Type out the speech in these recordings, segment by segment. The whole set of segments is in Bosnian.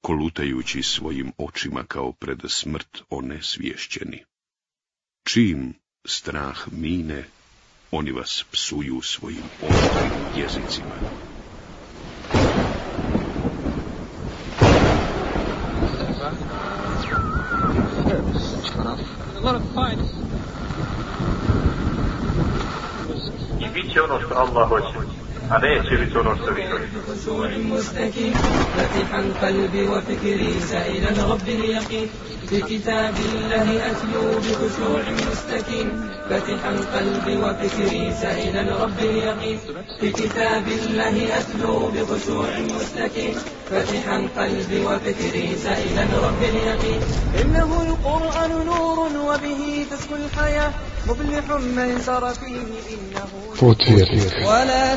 kolutajući svojim očima kao pred smrt onesvješćeni. Čim strah mine, oni vas psuju svojim oštrim jezicima. I bit će ono što Allah hoće. Ono što vi مستكين فاتحا قلبي وفكري سائلا رب اليقين بكتاب الله أتلو بخشوع مستكين فاتحا قلبي وفكري سائلا رب اليقين بكتاب الله أتلو بخشوع مستكين فاتحا قلبي وفكري سائلا رب اليقين إنه القرآن نور وبه تسكو الحياة مفلح من سر فيه إنه ولا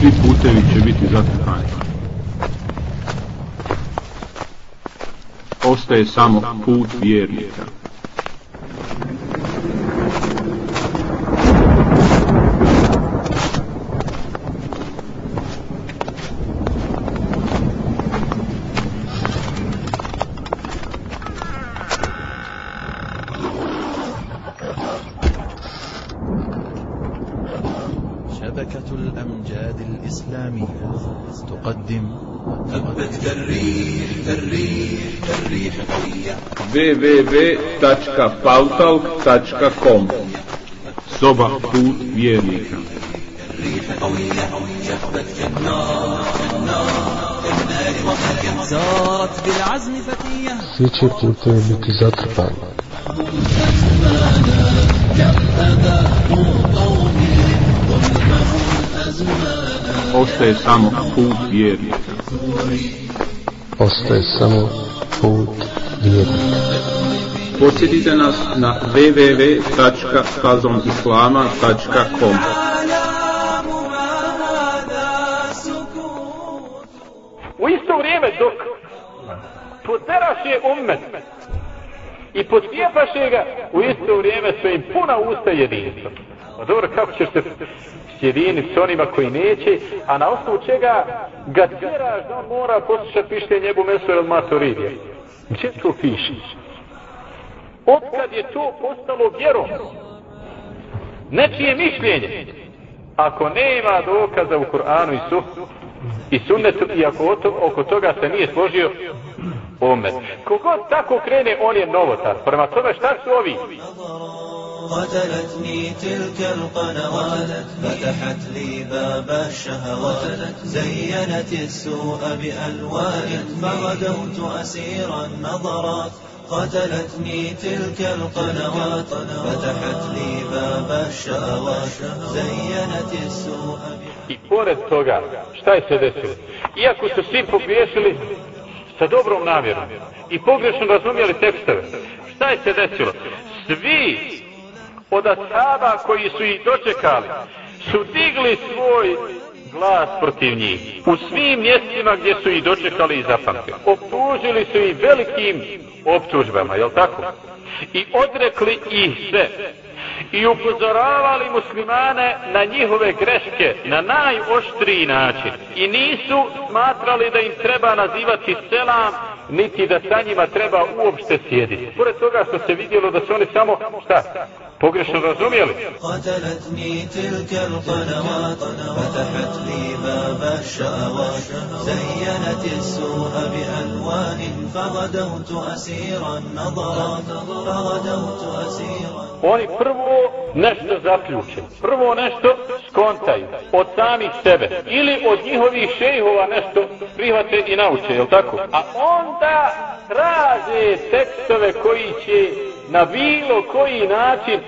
Svi putevi će biti zatrpani. Ostaje samo put vjernika. www.pautalk.com Soba put vjernika Svi će putevi biti zatrpani. Ostaje samo put vjernika. Ostaje samo put vjernika. Posjetite nas na www.fazomislama.com U isto vrijeme dok poteraše ummet i potvijepaše ga, u isto vrijeme su im puna usta jedinstva. Pa dobro, kako ćeš se sjediniti s onima koji neće, a na osnovu čega ga tjeraš da on mora poslušati mišljenje njebu mesu od Maturidija. Gdje to pišeš? Otkad je to postalo vjerom? Nečije mišljenje. Ako nema dokaza u Kur'anu i, su, i sunnetu i ako to, oko toga se nije složio omet. Kogod tako krene, on je novotar. Prema tome šta su ovi? قتلتني تلك القنوات فتحت لي باب الشهوات زينت السوء بألوان فغدوت أسير النظرات قتلتني تلك القنوات فتحت لي باب الشهوات زينت السوء I pored toga, šta je se desilo? Iako su svi pogriješili sa dobrom namjerom i pogrešno razumjeli tekstove, šta je se desilo? Svi od asaba koji su ih dočekali su digli svoj glas protiv njih. U svim mjestima gdje su ih dočekali i zapamtili. Optužili su ih velikim optužbama, jel tako? I odrekli ih sve. I upozoravali muslimane na njihove greške na najoštriji način. I nisu smatrali da im treba nazivati selam niti da sa njima treba uopšte sjediti. Pored toga što se vidjelo da su oni samo, šta, pogrešno razumijeli. قتلتني تلك القنوات فتحت لي باب الشهوات زينت السوء بألوان فغدوت أسير النظرات فغدوت أسير Oni prvo nešto zaključe, prvo nešto skontaju od samih sebe ili od njihovih šejhova nešto prihvate i nauče, je tako? A onda traže tekstove koji će na bilo koji način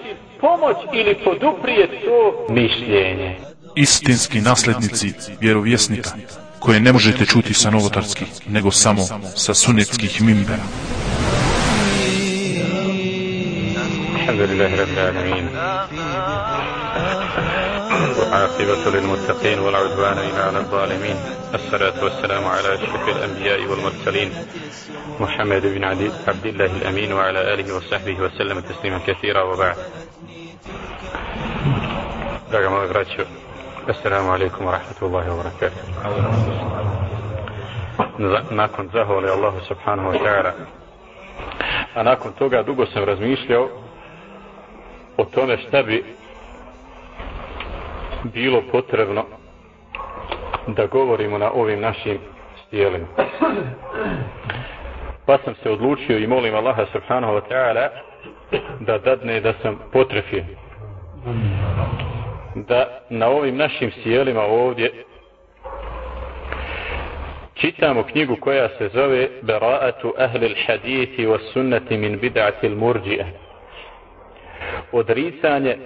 pomoć ili poduprijeti to mišljenje. istinski naslednici vjerovjesnika koje ne možete čuti sa novotarskih nego samo sa sunetskih mimbera الحمد لله رب العالمين وعاقبة للمتقين والعدوان إلا على الظالمين الصلاة والسلام على أشرف الأنبياء والمرسلين محمد بن عدي- عبد الله الأمين وعلى آله وصحبه وسلم تسليما كثيرا وبعد Draga moja braćo, Assalamu alaikum wa rahmatullahi wa barakatuh. Za- Nakon zahvali Allahu subhanahu wa ta'ala, a nakon toga dugo sam razmišljao o tome šta bi bilo potrebno da govorimo na ovim našim stijelima. Pa sam se odlučio i molim Allaha subhanahu wa ta'ala da dadne da sam potrefio. Da na ovim našim stijelima ovdje čitamo knjigu koja se zove Bara'atu ahli al-hadithi wa sunnati min bid'ati al-murđi'ah odricanje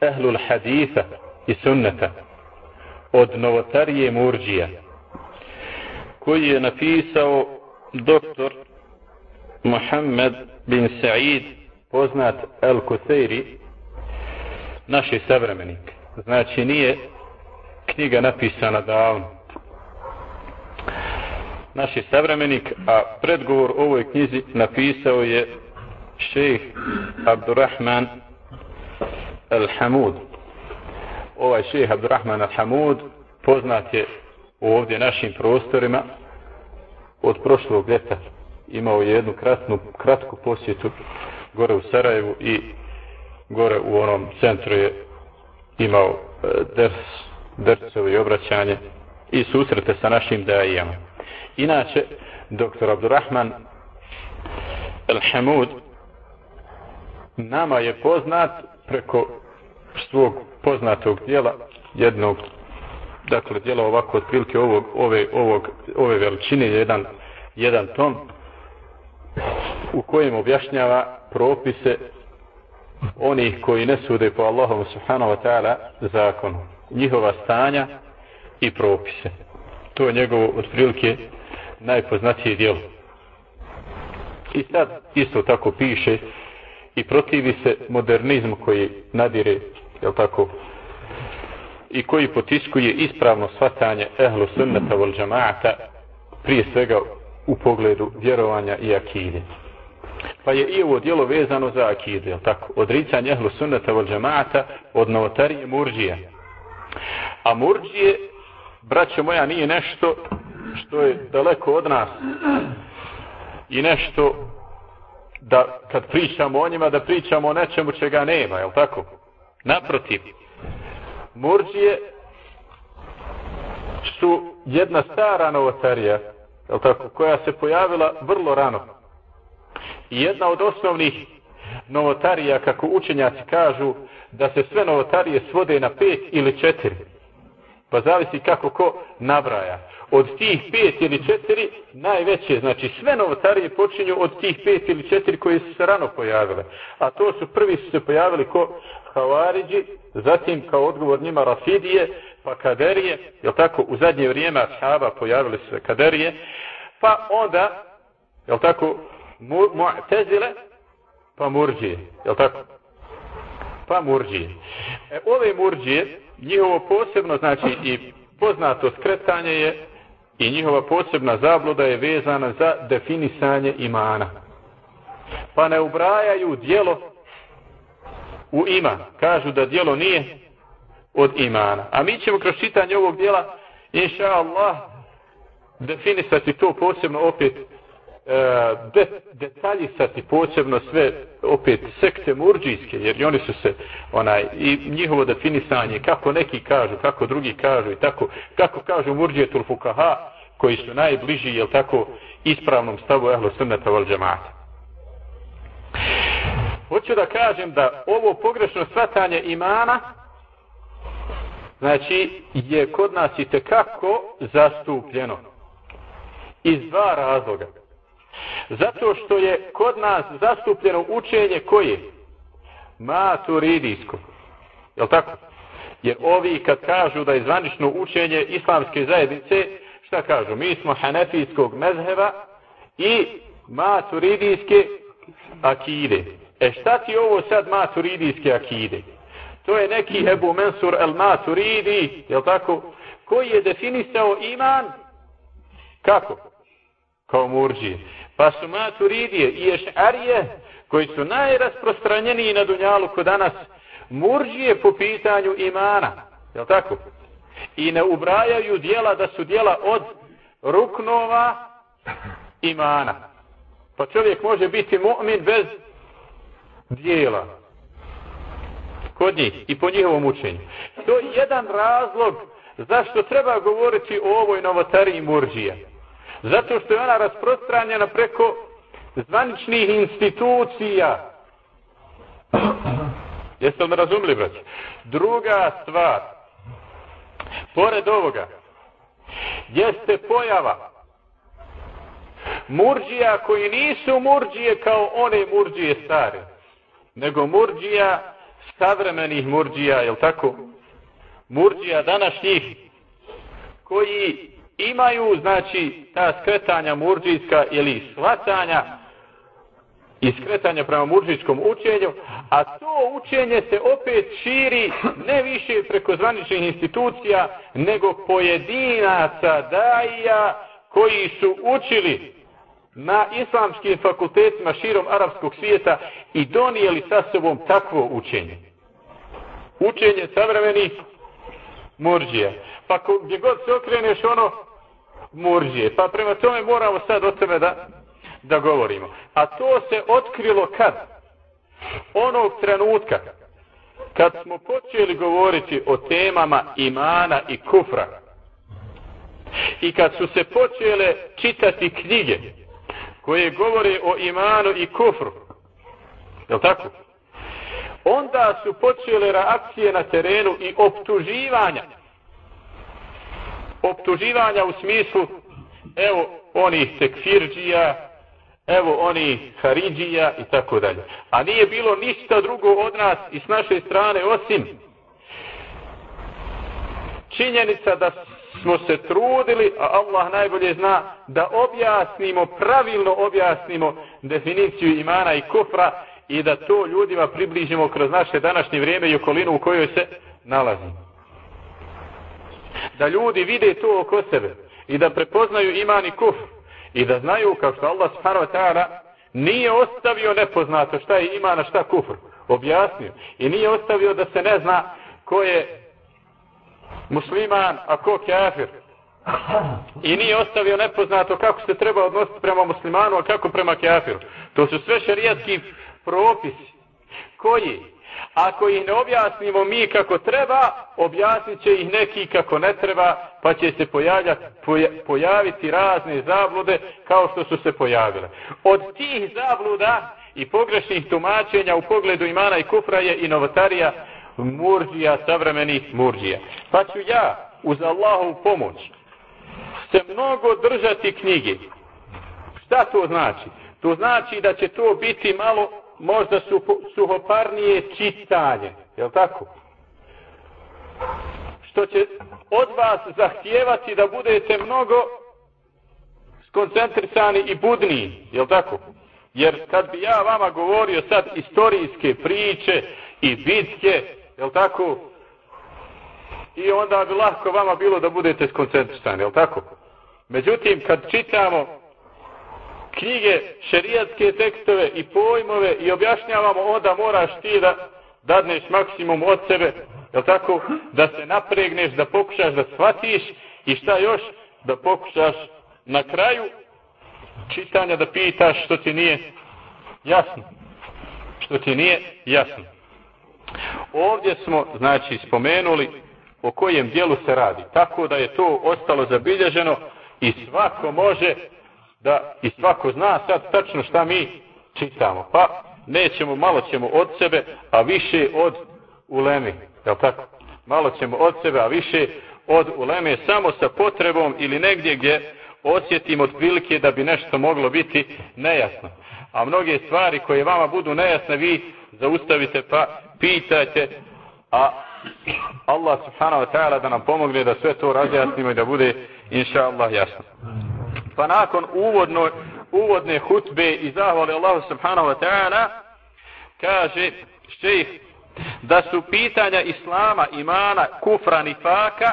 ahlul haditha i sunneta. Od novotarije murđija koji je napisao doktor Muhammed bin Sa'id poznat El Kuseiri naši savremenik. Znači nije knjiga napisana davno. Naši savremenik a predgovor ovoj knjizi napisao je šejh Abdurrahman Al-Hamud. Ovaj šejh Abdurrahman Al-Hamud poznat je ovdje našim prostorima od prošlog ljeta. Imao je jednu kratnu, kratku posjetu gore u Sarajevu i gore u onom centru je imao e, ders, dersovi obraćanje i susrete sa našim dajijama. Inače, doktor Abdurrahman Al-Hamud nama je poznat preko svog poznatog dijela jednog dakle dijela ovako otprilike ovog, ove, ovog, ove veličine jedan, jedan tom u kojem objašnjava propise onih koji ne sude po Allahom subhanahu wa ta'ala zakonu. Njihova stanja i propise. To je njegovo otprilike najpoznatije dijelo. I sad isto tako piše i protivi se modernizmu koji nadire, jel tako, i koji potiskuje ispravno svatanje ehlu sunnata vol džamaata, prije svega u pogledu vjerovanja i akide. Pa je i ovo dijelo vezano za akide, jel tako, odricanje ehlu sunnata vol džamaata od novotarije murđije. A murđije, braćo moja, nije nešto što je daleko od nas i nešto da kad pričamo o njima, da pričamo o nečemu čega nema, je tako? Naprotiv, murđije su jedna stara novotarija, je tako, koja se pojavila vrlo rano. I jedna od osnovnih novotarija, kako učenjaci kažu, da se sve novotarije svode na pet ili četiri. Pa zavisi kako ko nabraja od tih pet ili četiri najveće, znači sve novotarije počinju od tih pet ili četiri koje su se rano pojavile. A to su prvi su se pojavili ko Havariđi, zatim kao odgovor njima Rafidije, pa Kaderije, jel tako, u zadnje vrijeme Ashaba pojavili se Kaderije, pa onda, jel tako, Mu'tezile, pa Murđije, jel tako? Pa Murđije. E, ove Murđije, njihovo posebno, znači i poznato skretanje je i njihova posebna zabluda je vezana za definisanje imana. Pa ne ubrajaju dijelo u iman. Kažu da dijelo nije od imana. A mi ćemo kroz čitanje ovog dijela, inša Allah, definisati to posebno opet de, detaljisati posebno sve opet sekte murđijske, jer oni su se onaj, i njihovo definisanje, kako neki kažu, kako drugi kažu i tako, kako kažu murđije tulfukaha, koji su najbliži, jel tako, ispravnom stavu ehlo sunnata val džemata. Hoću da kažem da ovo pogrešno svatanje imana, znači, je kod nas i tekako zastupljeno. Iz dva razloga. Zato što je kod nas zastupljeno učenje koje? Maturidijsko. Je li tako? Jer ovi kad kažu da je zvanično učenje islamske zajednice, šta kažu? Mi smo hanefijskog mezheva i maturidijske akide. E šta ti ovo sad maturidijske akide? To je neki Ebu Mensur el Maturidi, je tako? Koji je definisao iman? Kako? Kao murđije. Pa su maturidije i ješarije, koji su najrasprostranjeniji na Dunjalu kod danas, murđije po pitanju imana. Je tako? I ne ubrajaju dijela da su dijela od ruknova imana. Pa čovjek može biti mu'min bez dijela. Kod njih i po njihovom učenju. To je jedan razlog zašto treba govoriti o ovoj novotariji murđija. Zato što je ona rasprostranjena preko zvaničnih institucija. Jeste li me razumili, brać? Druga stvar, pored ovoga, jeste pojava murđija koji nisu murđije kao one murđije stare, nego murđija savremenih murđija, je tako? Murđija današnjih koji imaju, znači, ta skretanja murđijska ili shvatanja i skretanja prema murđijskom učenju, a to učenje se opet širi ne više preko zvaničnih institucija, nego pojedinaca daija koji su učili na islamskim fakultetima širom arapskog svijeta i donijeli sa sobom takvo učenje. Učenje savremenih murđija. Pa gdje god se okreneš ono, murđije. Pa prema tome moramo sad o tome da, da govorimo. A to se otkrilo kad? Onog trenutka kad smo počeli govoriti o temama imana i kufra i kad su se počele čitati knjige koje govore o imanu i kufru, je tako? Onda su počele reakcije na terenu i optuživanja optuživanja u smislu evo oni tekfirđija, evo oni haridžija i tako dalje. A nije bilo ništa drugo od nas i s naše strane osim činjenica da smo se trudili, a Allah najbolje zna, da objasnimo, pravilno objasnimo definiciju imana i kufra i da to ljudima približimo kroz naše današnje vrijeme i okolinu u kojoj se nalazimo da ljudi vide to oko sebe i da prepoznaju iman i kuf i da znaju kao što Allah subhanahu wa ta'ala nije ostavio nepoznato šta je iman a šta kufr. Objasnio i nije ostavio da se ne zna ko je musliman a ko kafir. I nije ostavio nepoznato kako se treba odnositi prema muslimanu a kako prema kafiru. To su sve šarijatski propisi. Koji? Ako ih ne objasnimo mi kako treba, objasnit će ih neki kako ne treba, pa će se pojaviti razne zablude kao što su se pojavile. Od tih zabluda i pogrešnih tumačenja u pogledu imana i kufra je i novotarija murđija, savremenih murđija. Pa ću ja, uz Allahovu pomoć, se mnogo držati knjige. Šta to znači? To znači da će to biti malo možda su suhoparnije čitanje. Je li tako? Što će od vas zahtijevati da budete mnogo skoncentrisani i budni. Je li tako? Jer kad bi ja vama govorio sad istorijske priče i bitke, je li tako? I onda bi lahko vama bilo da budete skoncentrisani, je li tako? Međutim, kad čitamo knjige, šerijatske tekstove i pojmove i objašnjavamo, onda moraš ti da dadneš maksimum od sebe, je tako, da se napregneš, da pokušaš da shvatiš i šta još, da pokušaš na kraju čitanja da pitaš što ti nije jasno. Što ti nije jasno. Ovdje smo, znači, spomenuli o kojem dijelu se radi. Tako da je to ostalo zabilježeno i svako može da i svako zna sad tačno šta mi čitamo. Pa nećemo, malo ćemo od sebe, a više od ulemi. Je tako? Malo ćemo od sebe, a više od uleme samo sa potrebom ili negdje gdje osjetimo otprilike da bi nešto moglo biti nejasno. A mnoge stvari koje vama budu nejasne, vi zaustavite pa pitajte, a Allah subhanahu wa ta'ala da nam pomogne da sve to razjasnimo i da bude inša Allah jasno. Pa nakon uvodno, uvodne hutbe i zahvali Allahu subhanahu wa ta'ala kaže šejh da su pitanja islama, imana, kufra, nifaka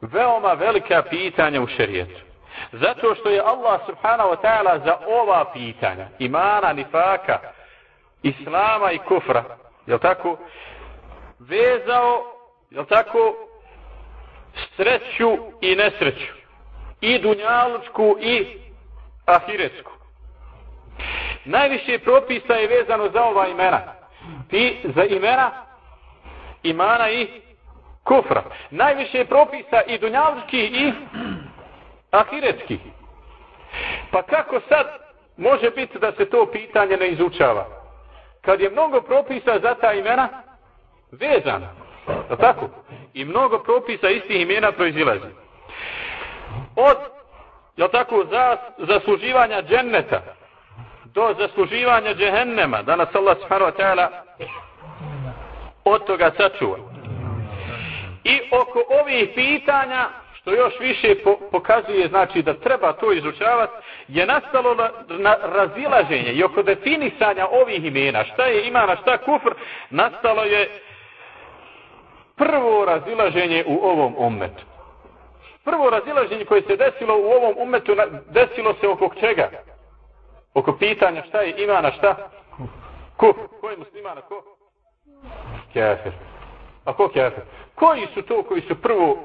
veoma velika pitanja u šerijetu. Zato što je Allah subhanahu wa ta'ala za ova pitanja, imana, nifaka, islama i kufra, je tako, vezao, je tako, sreću i nesreću. I dunjalučku i ahiretsku. Najviše propisa je vezano za ova imena. I za imena, imana i kufra. Najviše propisa i dunjalučki i ahiretski. Pa kako sad može biti da se to pitanje ne izučava? Kad je mnogo propisa za ta imena vezana. Je tako? I mnogo propisa istih imena proizilazi. Od, je tako, za, zasluživanja dženneta do zasluživanja džehennema, da nas Allah subhanahu wa ta'ala od toga sačuva. I oko ovih pitanja što još više po, pokazuje znači da treba to izučavati, je nastalo na, na razilaženje i oko definisanja ovih imena, šta je imana, šta kufr, nastalo je prvo razilaženje u ovom ummetu. Prvo razilaženje koje se desilo u ovom umetu, desilo se oko čega? Oko pitanja šta je imana, šta? Ko? Ko je muslimana, ko? Kjafir. A ko kjafir? Koji su to koji su prvo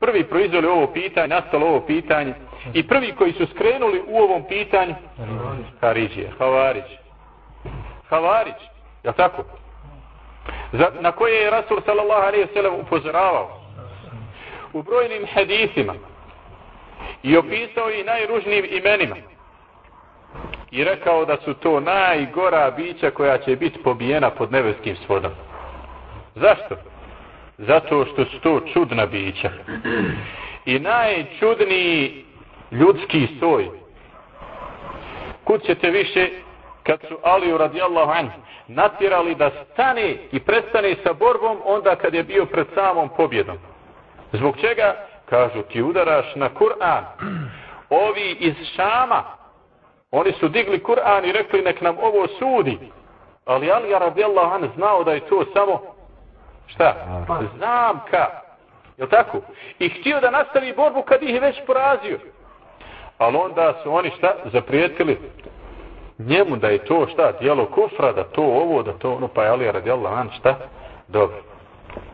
prvi proizveli ovo pitanje, nastalo ovo pitanje i prvi koji su skrenuli u ovom pitanju Haridžije, Havarić. Havarić, je tako? Za, na koje je Rasul sallallahu alaihi sallam upozoravao u brojnim hadisima i opisao i najružnijim imenima i rekao da su to najgora bića koja će biti pobijena pod nebeskim svodom. Zašto? zato što su to čudna bića. I najčudniji ljudski soj. Kud ćete više, kad su Aliju radijallahu anhu natjerali da stane i prestane sa borbom onda kad je bio pred samom pobjedom. Zbog čega? Kažu, ti udaraš na Kur'an. Ovi iz Šama, oni su digli Kur'an i rekli nek nam ovo sudi. Ali Alija radijallahu anhu znao da je to samo Šta? Zamka. Je tako? I htio da nastavi borbu kad ih je već porazio. Ali onda su oni šta? Zaprijetili njemu da je to šta? Dijelo kufra, da to ovo, da to ono, pa je Ali radijallahu an, šta? Dobro.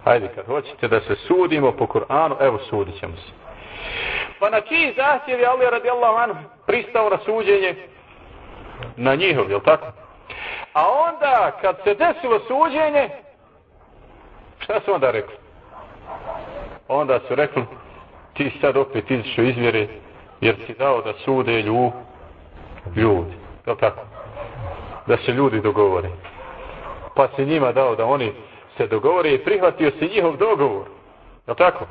Hajde, kad hoćete da se sudimo po Kur'anu, evo sudit ćemo se. Pa na čiji zahtjev je Ali radijallahu anhu pristao na suđenje? Na njihov, je tako? A onda, kad se desilo suđenje, Šta su onda rekli? Onda su rekli, ti sad opet izišao izvjere, jer si dao da sude lju, ljudi. Je tako? Da se ljudi dogovore. Pa si njima dao da oni se dogovore i prihvatio si njihov dogovor. Je tako?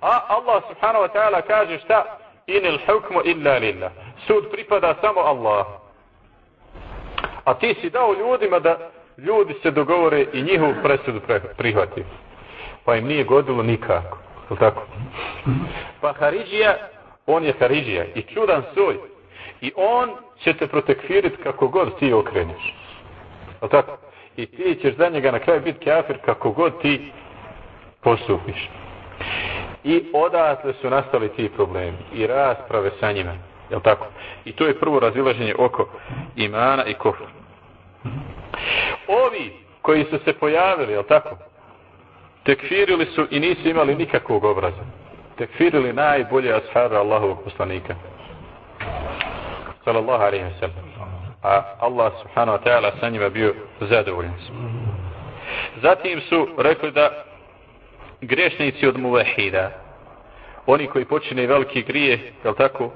A Allah subhanahu wa ta'ala kaže šta? Inil hukmu illa lillah. Sud pripada samo Allah. A ti si dao ljudima da ljudi se dogovore i njihovu presudu prihvati. Pa im nije godilo nikako. Je tako? Pa Haridžija, on je Haridžija i čudan soj. I on će te protekfirit kako god ti okreneš. Je tako? I ti ćeš za njega na kraju biti kafir kako god ti postupiš. I odatle su nastali ti problemi i rasprave sa njima. Je tako? I to je prvo razilaženje oko imana i kofra. Ovi koji su se pojavili, jel tako? Tekfirili su i nisu imali nikakvog obraza. Tekfirili najbolje ashara Allahovog poslanika. sallallahu alaihi wa sallam. A Allah subhanahu wa ta'ala sa njima bio zadovoljan. Zatim su rekli da grešnici od muvahida, oni koji počine veliki grije, je tako,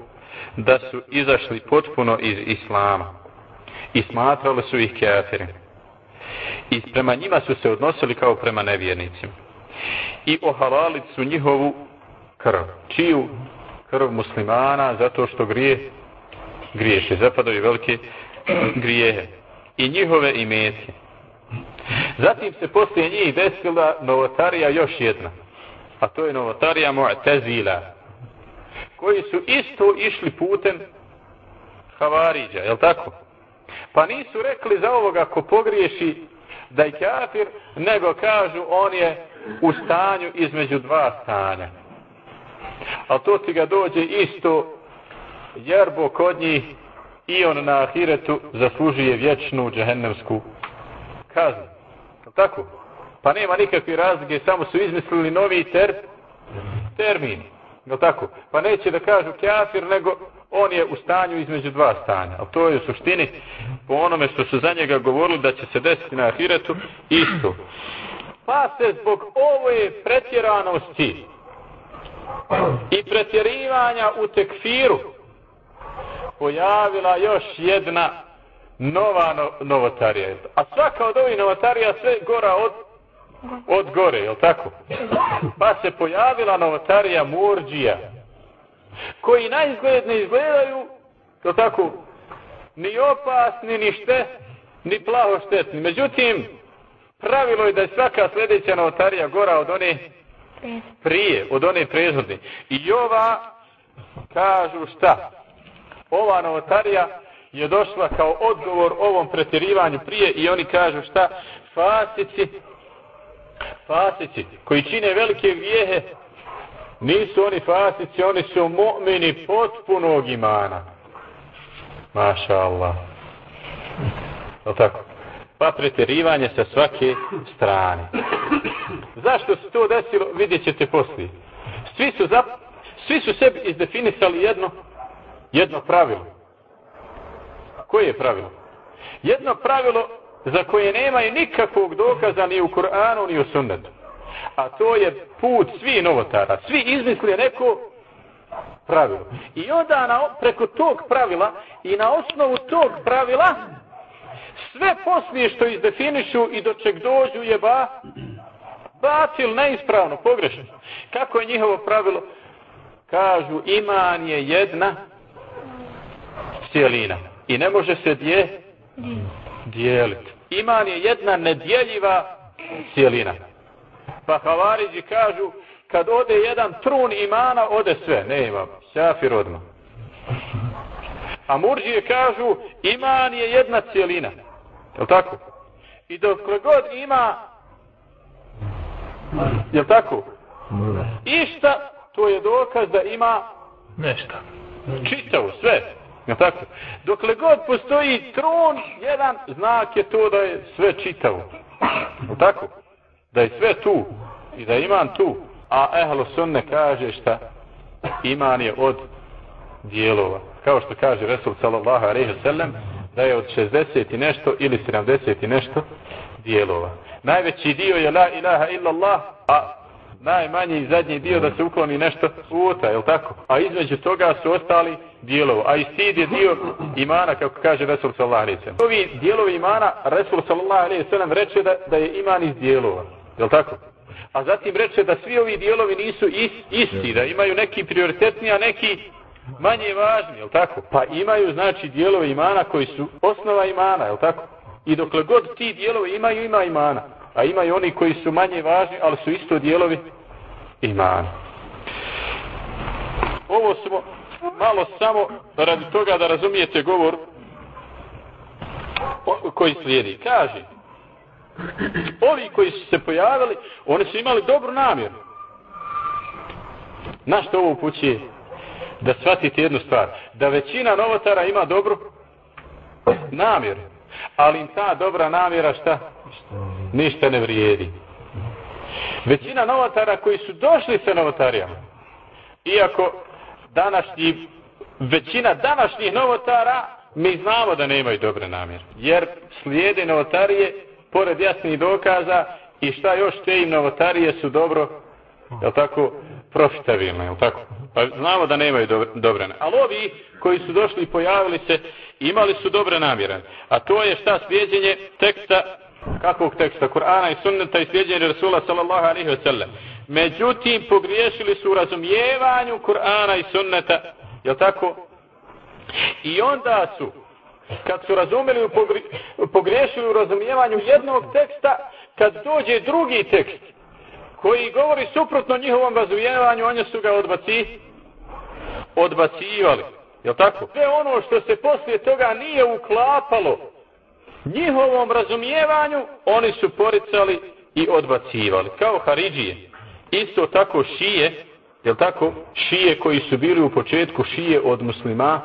da su izašli potpuno iz islama i smatrali su ih kafirima. I prema njima su se odnosili kao prema nevjernicima. I ohalali su njihovu krv. Čiju krv muslimana zato što grije griješe. Zapadaju velike grijehe. I njihove imetke. Zatim se poslije njih desila novotarija još jedna. A to je novotarija Mu'tazila. Koji su isto išli putem Havariđa, je tako? Pa nisu rekli za ovoga ko pogriješi da je kafir, nego kažu on je u stanju između dva stanja. A to ti ga dođe isto jerbo kod njih i on na ahiretu zaslužuje vječnu džahennemsku kaznu. Tako? Pa nema nikakve razlike, samo su izmislili novi ter, termin. Jel tako? Pa neće da kažu kafir, nego on je u stanju između dva stanja. A to je u suštini po onome što su za njega govorili da će se desiti na ahiretu isto. Pa se zbog ove pretjeranosti i pretjerivanja u tekfiru pojavila još jedna nova no, novotarija. A svaka od ovih novotarija sve gora od, od gore, je tako? Pa se pojavila novotarija Murđija, koji na izgled ne izgledaju, to tako, ni opasni, ni šte, ni plaho štetni. Međutim, pravilo je da je svaka sljedeća novotarija gora od one prije, od one prezhodne. I ova, kažu šta? Ova novotarija je došla kao odgovor ovom pretjerivanju prije i oni kažu šta? Fasici, fasici koji čine velike grijehe, nisu oni fasici, oni su mu'mini potpunog imana. Maša Allah. Je tako? Pa pretjerivanje sa svake strane. Zašto se to desilo, vidjet ćete poslije. Svi su, zap, svi su sebi izdefinisali jedno, jedno pravilo. Koje je pravilo? Jedno pravilo za koje nemaju nikakvog dokaza ni u Kur'anu ni u sunnetu. A to je put svi novotara. Svi izmisli neko pravilo. I onda na, preko tog pravila i na osnovu tog pravila sve poslije što izdefinišu i do čeg dođu je ba, batil neispravno, pogrešno. Kako je njihovo pravilo? Kažu iman je jedna cijelina i ne može se dje dijeliti. Iman je jedna nedjeljiva cijelina. Pa havariđi kažu, kad ode jedan trun imana, ode sve. Ne ima, šafir odmah. A murđije kažu, iman je jedna cijelina. Je tako? I dokle god ima, je tako? Išta, to je dokaz da ima nešto. Čitavo, sve. Ja tako? Dokle god postoji tron, jedan znak je to da je sve čitavo. Ja tako? Da je sve tu. I da iman tu. A ehlo sunne kaže šta? Iman je od dijelova. Kao što kaže Resul sallallahu alaihi sallam, da je od 60 i nešto ili 70 i nešto dijelova. Najveći dio je la ilaha illallah, a najmanji i zadnji dio da se ukloni nešto puta, je tako? A između toga su ostali dijelovi. A i stid je dio imana, kako kaže Resul sallallahu alaihi sallam. Ovi dijelovi imana, Resul sallallahu alaihi sallam reče da, da je iman iz dijelova. Je tako? A zatim reče da svi ovi dijelovi nisu is, isti, da imaju neki prioritetni, a neki manje važni, je tako? Pa imaju, znači, dijelove imana koji su osnova imana, je tako? I dokle god ti dijelovi imaju, ima imana. A ima i oni koji su manje važni, ali su isto dijelovi imana. Ovo smo malo samo radi toga da razumijete govor koji slijedi. Kaže, ovi koji su se pojavili, oni su imali dobru namjeru. Na što ovo upućuje? Da shvatite jednu stvar. Da većina novotara ima dobru namjeru. Ali im ta dobra namjera šta? Ništa ne vrijedi. Većina novotara koji su došli sa novotarijama, iako današnji većina današnjih novotara mi znamo da nemaju dobre namjere. Jer slijede novotarije pored jasnih dokaza i šta još te im novotarije su dobro, je tako, profitabilne, je tako? Pa znamo da nemaju dobre, dobre namjere. Ali ovi koji su došli i pojavili se, imali su dobre namjere. A to je šta slijedjenje teksta, kakvog teksta, Kur'ana i sunneta i slijedjenje Rasula sallallahu alaihi wa sallam. Međutim, pogriješili su u razumijevanju Kur'ana i sunneta, je tako? I onda su, kad su razumeli, u pogri, pogriješili u razumijevanju jednog teksta, kad dođe drugi tekst, koji govori suprotno njihovom razumijevanju, oni su ga odbaci, odbacivali. Je tako? Sve ono što se poslije toga nije uklapalo njihovom razumijevanju, oni su poricali i odbacivali. Kao Haridžije. Isto tako šije, jel tako? Šije koji su bili u početku šije od muslima,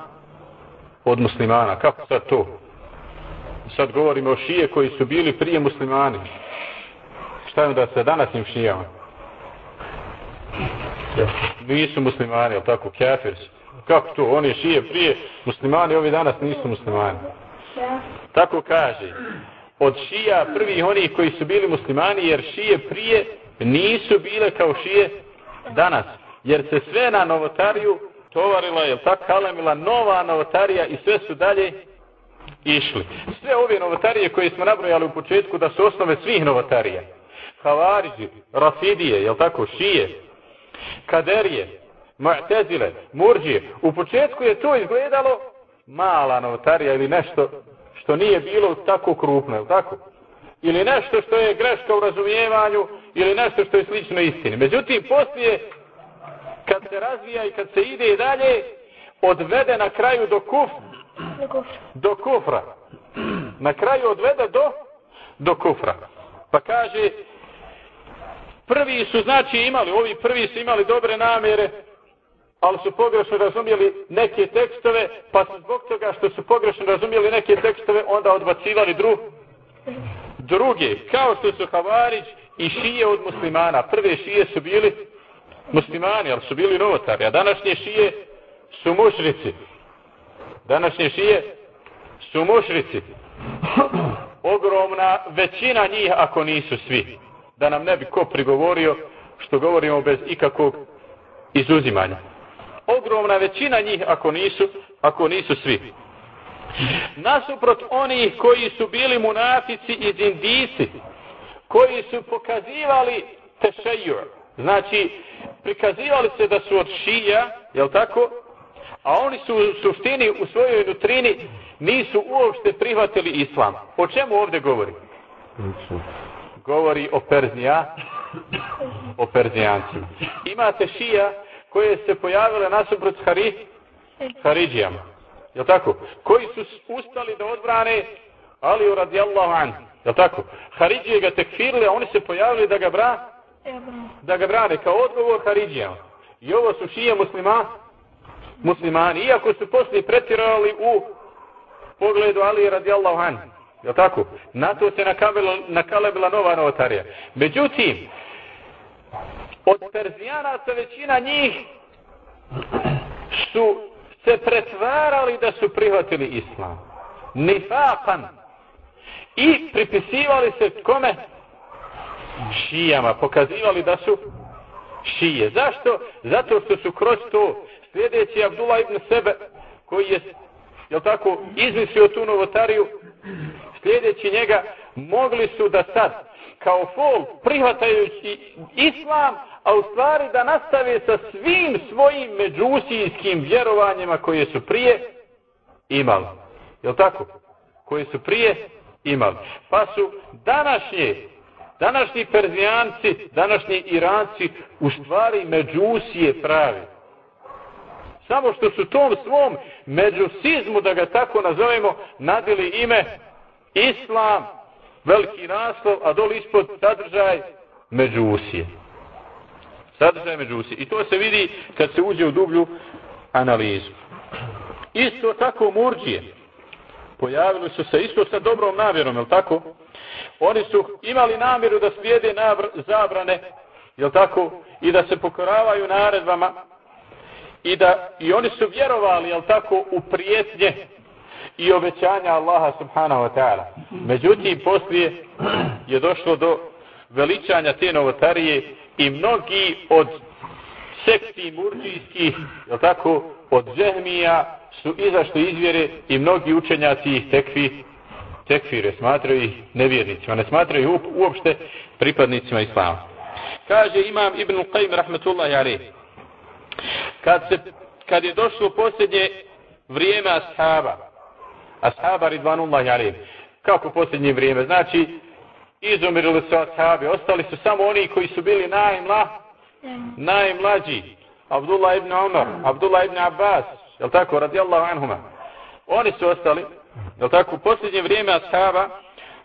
od muslimana. Kako sad to? Sad govorimo o šije koji su bili prije muslimani. Šta je onda sa danasnim šijama? Nisu muslimani, jel tako, kafir su. Kako to? Oni šije prije muslimani, ovi danas nisu muslimani. Tako kaže. Od šija prvih onih koji su bili muslimani, jer šije prije nisu bile kao šije danas. Jer se sve na novotariju tovarila, je tako, kalemila nova novotarija i sve su dalje išli. Sve ove novotarije koje smo nabrojali u početku da su osnove svih novotarija. Havariđi, Rafidije, je tako, Šije, Kaderije, Mu'tezile, Murđije. U početku je to izgledalo mala novotarija ili nešto što nije bilo tako krupno, je tako? Ili nešto što je greška u razumijevanju ili nešto što je slično istini. Međutim, poslije kad se razvija i kad se ide dalje, odvede na kraju do kuf, do kufra. Na kraju odvede do, do kufra. Pa kaže, prvi su znači imali, ovi prvi su imali dobre namjere, ali su pogrešno razumjeli neke tekstove, pa su zbog toga što su pogrešno razumjeli neke tekstove, onda odbacivali dru, druge, kao što su Havarić i šije od muslimana. Prve šije su bili muslimani, ali su bili novotari, a današnje šije su mušrici. Današnje šije su mušrici. Ogromna većina njih, ako nisu svi, da nam ne bi ko prigovorio što govorimo bez ikakvog izuzimanja. Ogromna većina njih, ako nisu, ako nisu svi. Nasuprot onih koji su bili munafici i zindisi, koji su pokazivali tešejur, Znači, prikazivali se da su od šija, jel tako? A oni su u suštini u svojoj nutrini nisu uopšte prihvatili islam. O čemu ovdje govori? Govori o Perznija, o Perzijancima. Imate šija koje se pojavile nasuprot Hari, Haridžijama. Jel tako? Koji su ustali da odbrane Aliju radijallahu an. Jel tako? Haridžije ga tekfirile, oni se pojavili da ga bra, da ga brane kao odgovor Haridžijama. I ovo su šije muslima, muslimani, iako su poslije pretirali u pogledu Ali radijallahu an. Je tako? Na to se nakalebila nova novotarija. Međutim, od Perzijanaca većina njih su se pretvarali da su prihvatili islam. Nifakan. I pripisivali se kome? šijama, pokazivali da su šije. Zašto? Zato što su kroz to sljedeći Abdullah ibn Sebe, koji je, jel tako, izmislio tu novotariju, sljedeći njega, mogli su da sad, kao fol, prihvatajući islam, a u stvari da nastave sa svim svojim međusijskim vjerovanjima koje su prije imali. Je tako? Koje su prije imali. Pa su današnje Današnji Perzijanci, današnji Iranci, u stvari međusije pravi. Samo što su tom svom međusizmu, da ga tako nazovemo, nadili ime Islam, veliki naslov, a doli ispod sadržaj međusije. Sadržaj međusi. I to se vidi kad se uđe u dublju analizu. Isto tako murđije. Pojavili su se isto sa dobrom namjerom, jel tako? Oni su imali namjeru da slijede zabrane, jel tako, i da se pokoravaju naredbama. i da i oni su vjerovali, jel tako, u prijetnje i obećanja Allaha subhanahu wa ta'ala. Međutim, poslije je došlo do veličanja te novotarije i mnogi od sekti murđijskih, je tako, od džehmija su izašli izvjere i mnogi učenjaci ih tekfi, tekfire, smatraju ih nevjernicima, ne smatraju ih uopšte pripadnicima Islama. Kaže imam Ibn Qajm rahmetullahi alaih, kad, se, kad je došlo posljednje vrijeme ashaba, ashaba ridvanullahi alaih, kako posljednje vrijeme, znači izumirili su ashabi, ostali su samo oni koji su bili najmla, najmlađi, Abdullah ibn Umar, Abdullah ibn Abbas, je tako, radijallahu anhuma. Oni su ostali, jel tako, u posljednje vrijeme ashaba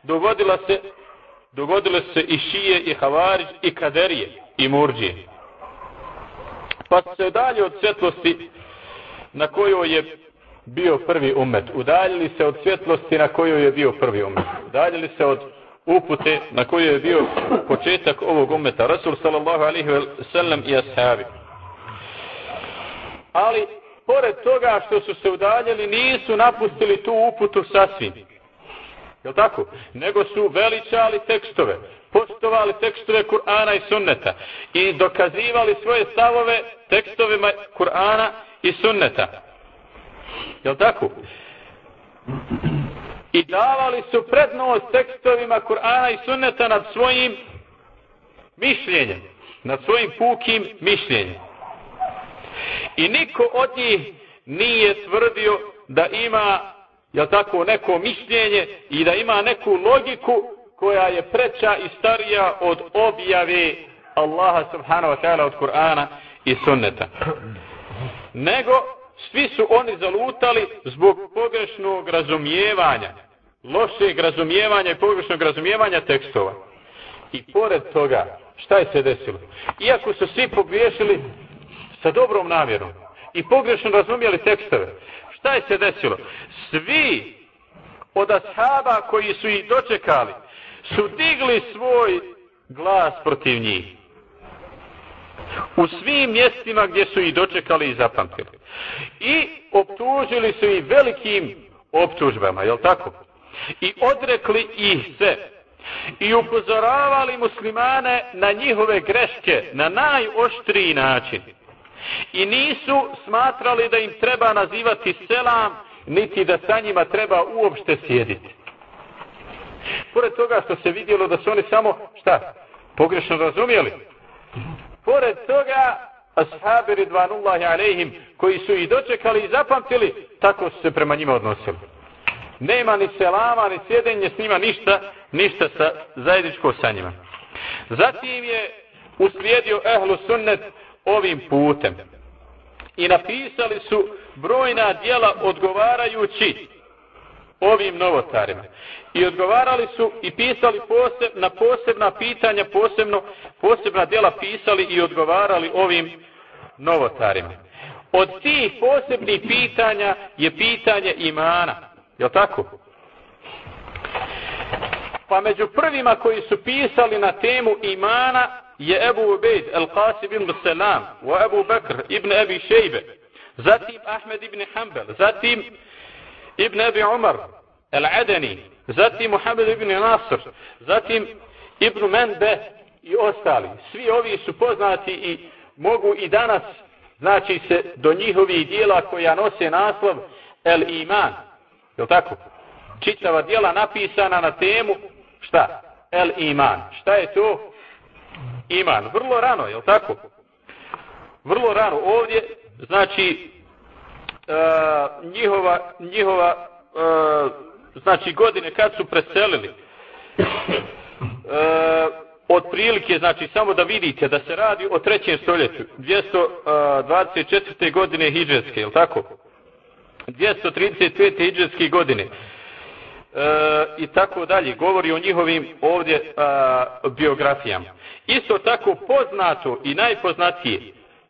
dogodila se, dogodile se i šije, i havarić, i kaderije, i murđije. Pa se dalje od svjetlosti na kojoj je bio prvi umet. Udaljili se od svjetlosti na kojoj je bio prvi umet. Udaljili se od upute na kojoj je bio početak ovog umeta. Rasul sallallahu alaihi ve sellem i ashabi. Ali, pored toga što su se udaljili, nisu napustili tu uputu sasvim. Je tako? Nego su veličali tekstove, postovali tekstove Kur'ana i sunneta i dokazivali svoje stavove tekstovima Kur'ana i sunneta. Je tako? I davali su prednost tekstovima Kur'ana i sunneta nad svojim mišljenjem, nad svojim pukim mišljenjem. I niko od njih nije tvrdio da ima je tako neko mišljenje i da ima neku logiku koja je preča i starija od objave Allaha subhanahu wa ta'ala od Kur'ana i sunneta. Nego svi su oni zalutali zbog pogrešnog razumijevanja, lošeg razumijevanja i pogrešnog razumijevanja tekstova. I pored toga, šta je se desilo? Iako su svi pogriješili sa dobrom namjerom i pogrešno razumijeli tekstove, šta je se desilo? Svi od ashaba koji su ih dočekali su digli svoj glas protiv njih. U svim mjestima gdje su ih dočekali i zapamtili. I optužili su ih velikim optužbama, jel tako? I odrekli ih se. I upozoravali muslimane na njihove greške na najoštriji način. I nisu smatrali da im treba nazivati selam, niti da sa njima treba uopšte sjediti. Pored toga što se vidjelo da su oni samo, šta, pogrešno razumijeli. Pored toga, ashabi ridvanullahi alejhim, koji su ih dočekali i zapamtili, tako su se prema njima odnosili. Nema ni selama, ni sjedenje s njima, ništa, ništa sa, zajedničko sa njima. Zatim je uslijedio ehlu sunnet ovim putem. I napisali su brojna dijela odgovarajući ovim novotarima. I odgovarali su i pisali poseb, na posebna pitanja, posebno, posebna dijela pisali i odgovarali ovim novotarima. Od tih posebnih pitanja je pitanje imana. Jel tako? Pa među prvima koji su pisali na temu imana je Ebu Ubejd al-Qasim ibn Salam wa Ebu Bekr ibn Abi Šejbe, zatim Ahmed ibn Hanbal zatim ibn Abi Umar al-Adani zatim Muhammed ibn Nasr zatim ibn Menbe i ostali svi ovi su poznati i mogu i danas znači se do njihovih dijela koja nose naslov El Iman je tako? čitava dijela napisana na temu šta? El Iman šta je to? iman. Vrlo rano, je tako? Vrlo rano. Ovdje, znači, uh, njihova, njihova uh, znači, godine kad su preselili, uh, otprilike, znači, samo da vidite da se radi o trećem stoljeću, 224. godine hijđarske, je tako? 235. iđeske godine e, i tako dalje. Govori o njihovim ovdje a, biografijama. Isto tako poznato i najpoznatije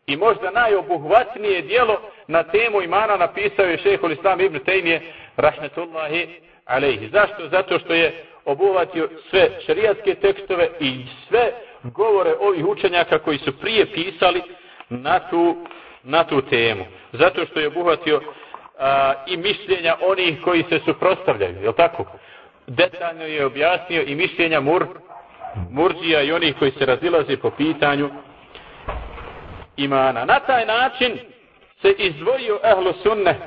i možda najobuhvatnije dijelo na temu imana napisao je šehol Islam ibn Tejmije rahmetullahi alejhi. Zašto? Zato što je obuhvatio sve šarijatske tekstove i sve govore ovih učenjaka koji su prije pisali na tu, na tu temu. Zato što je obuhvatio a, i mišljenja onih koji se suprostavljaju, je tako? Detaljno je objasnio i mišljenja mur, murđija i onih koji se razilaze po pitanju imana. Na taj način se izdvojio ehlu sunne,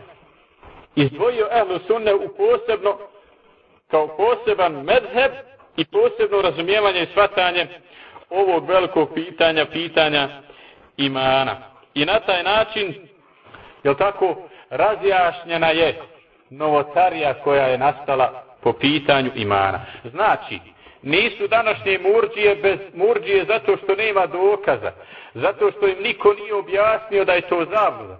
izdvojio ehlu sunne u posebno, kao poseban medheb i posebno razumijevanje i shvatanje ovog velikog pitanja, pitanja imana. I na taj način, je tako, razjašnjena je novotarija koja je nastala po pitanju imana. Znači, nisu današnje murđije bez murđije zato što nema dokaza, zato što im niko nije objasnio da je to zabluda.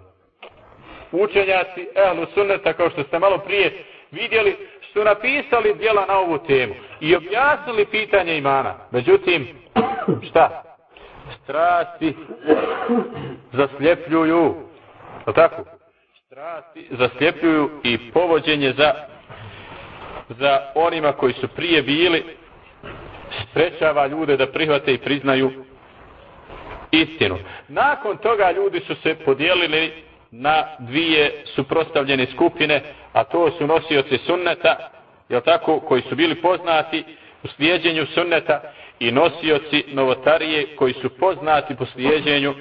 Učenjaci ehlu sunneta, kao što ste malo prije vidjeli, su napisali dijela na ovu temu i objasnili pitanje imana. Međutim, šta? Strasti zasljepljuju. O tako? Strasti zasljepljuju i povođenje za za onima koji su prije bili sprečava ljude da prihvate i priznaju istinu. Nakon toga ljudi su se podijelili na dvije suprostavljene skupine, a to su nosioci sunneta, je tako, koji su bili poznati u slijedjenju sunneta i nosioci novotarije koji su poznati po slijedjenju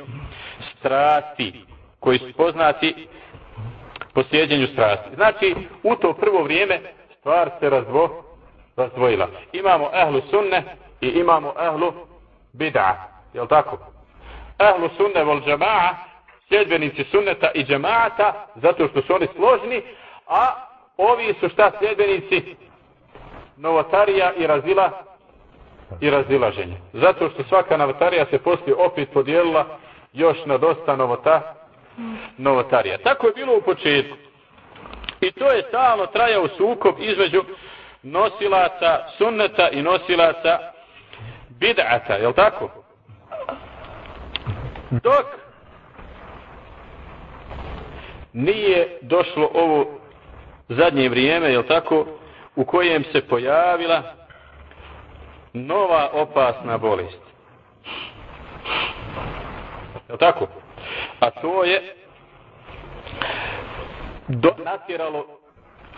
strasti, koji su poznati po sjeđenju strasti. Znači, u to prvo vrijeme stvar se razvo, razdvojila. Imamo ehlu sunne i imamo ehlu bid'a. Jel tako? Ehlu sunne vol džama'a, sljedbenici sunneta i džama'ata, zato što su oni složni, a ovi su šta sljedbenici novotarija i razila i razilaženje. Zato što svaka novotarija se poslije opet podijelila još na dosta novota, novotarija. Tako je bilo u početku. I to je stalno trajao sukob između nosilaca sunneta i nosilaca bid'ata, je tako? Dok nije došlo ovo zadnje vrijeme, je tako, u kojem se pojavila nova opasna bolest. Je tako? A to je do, natjeralo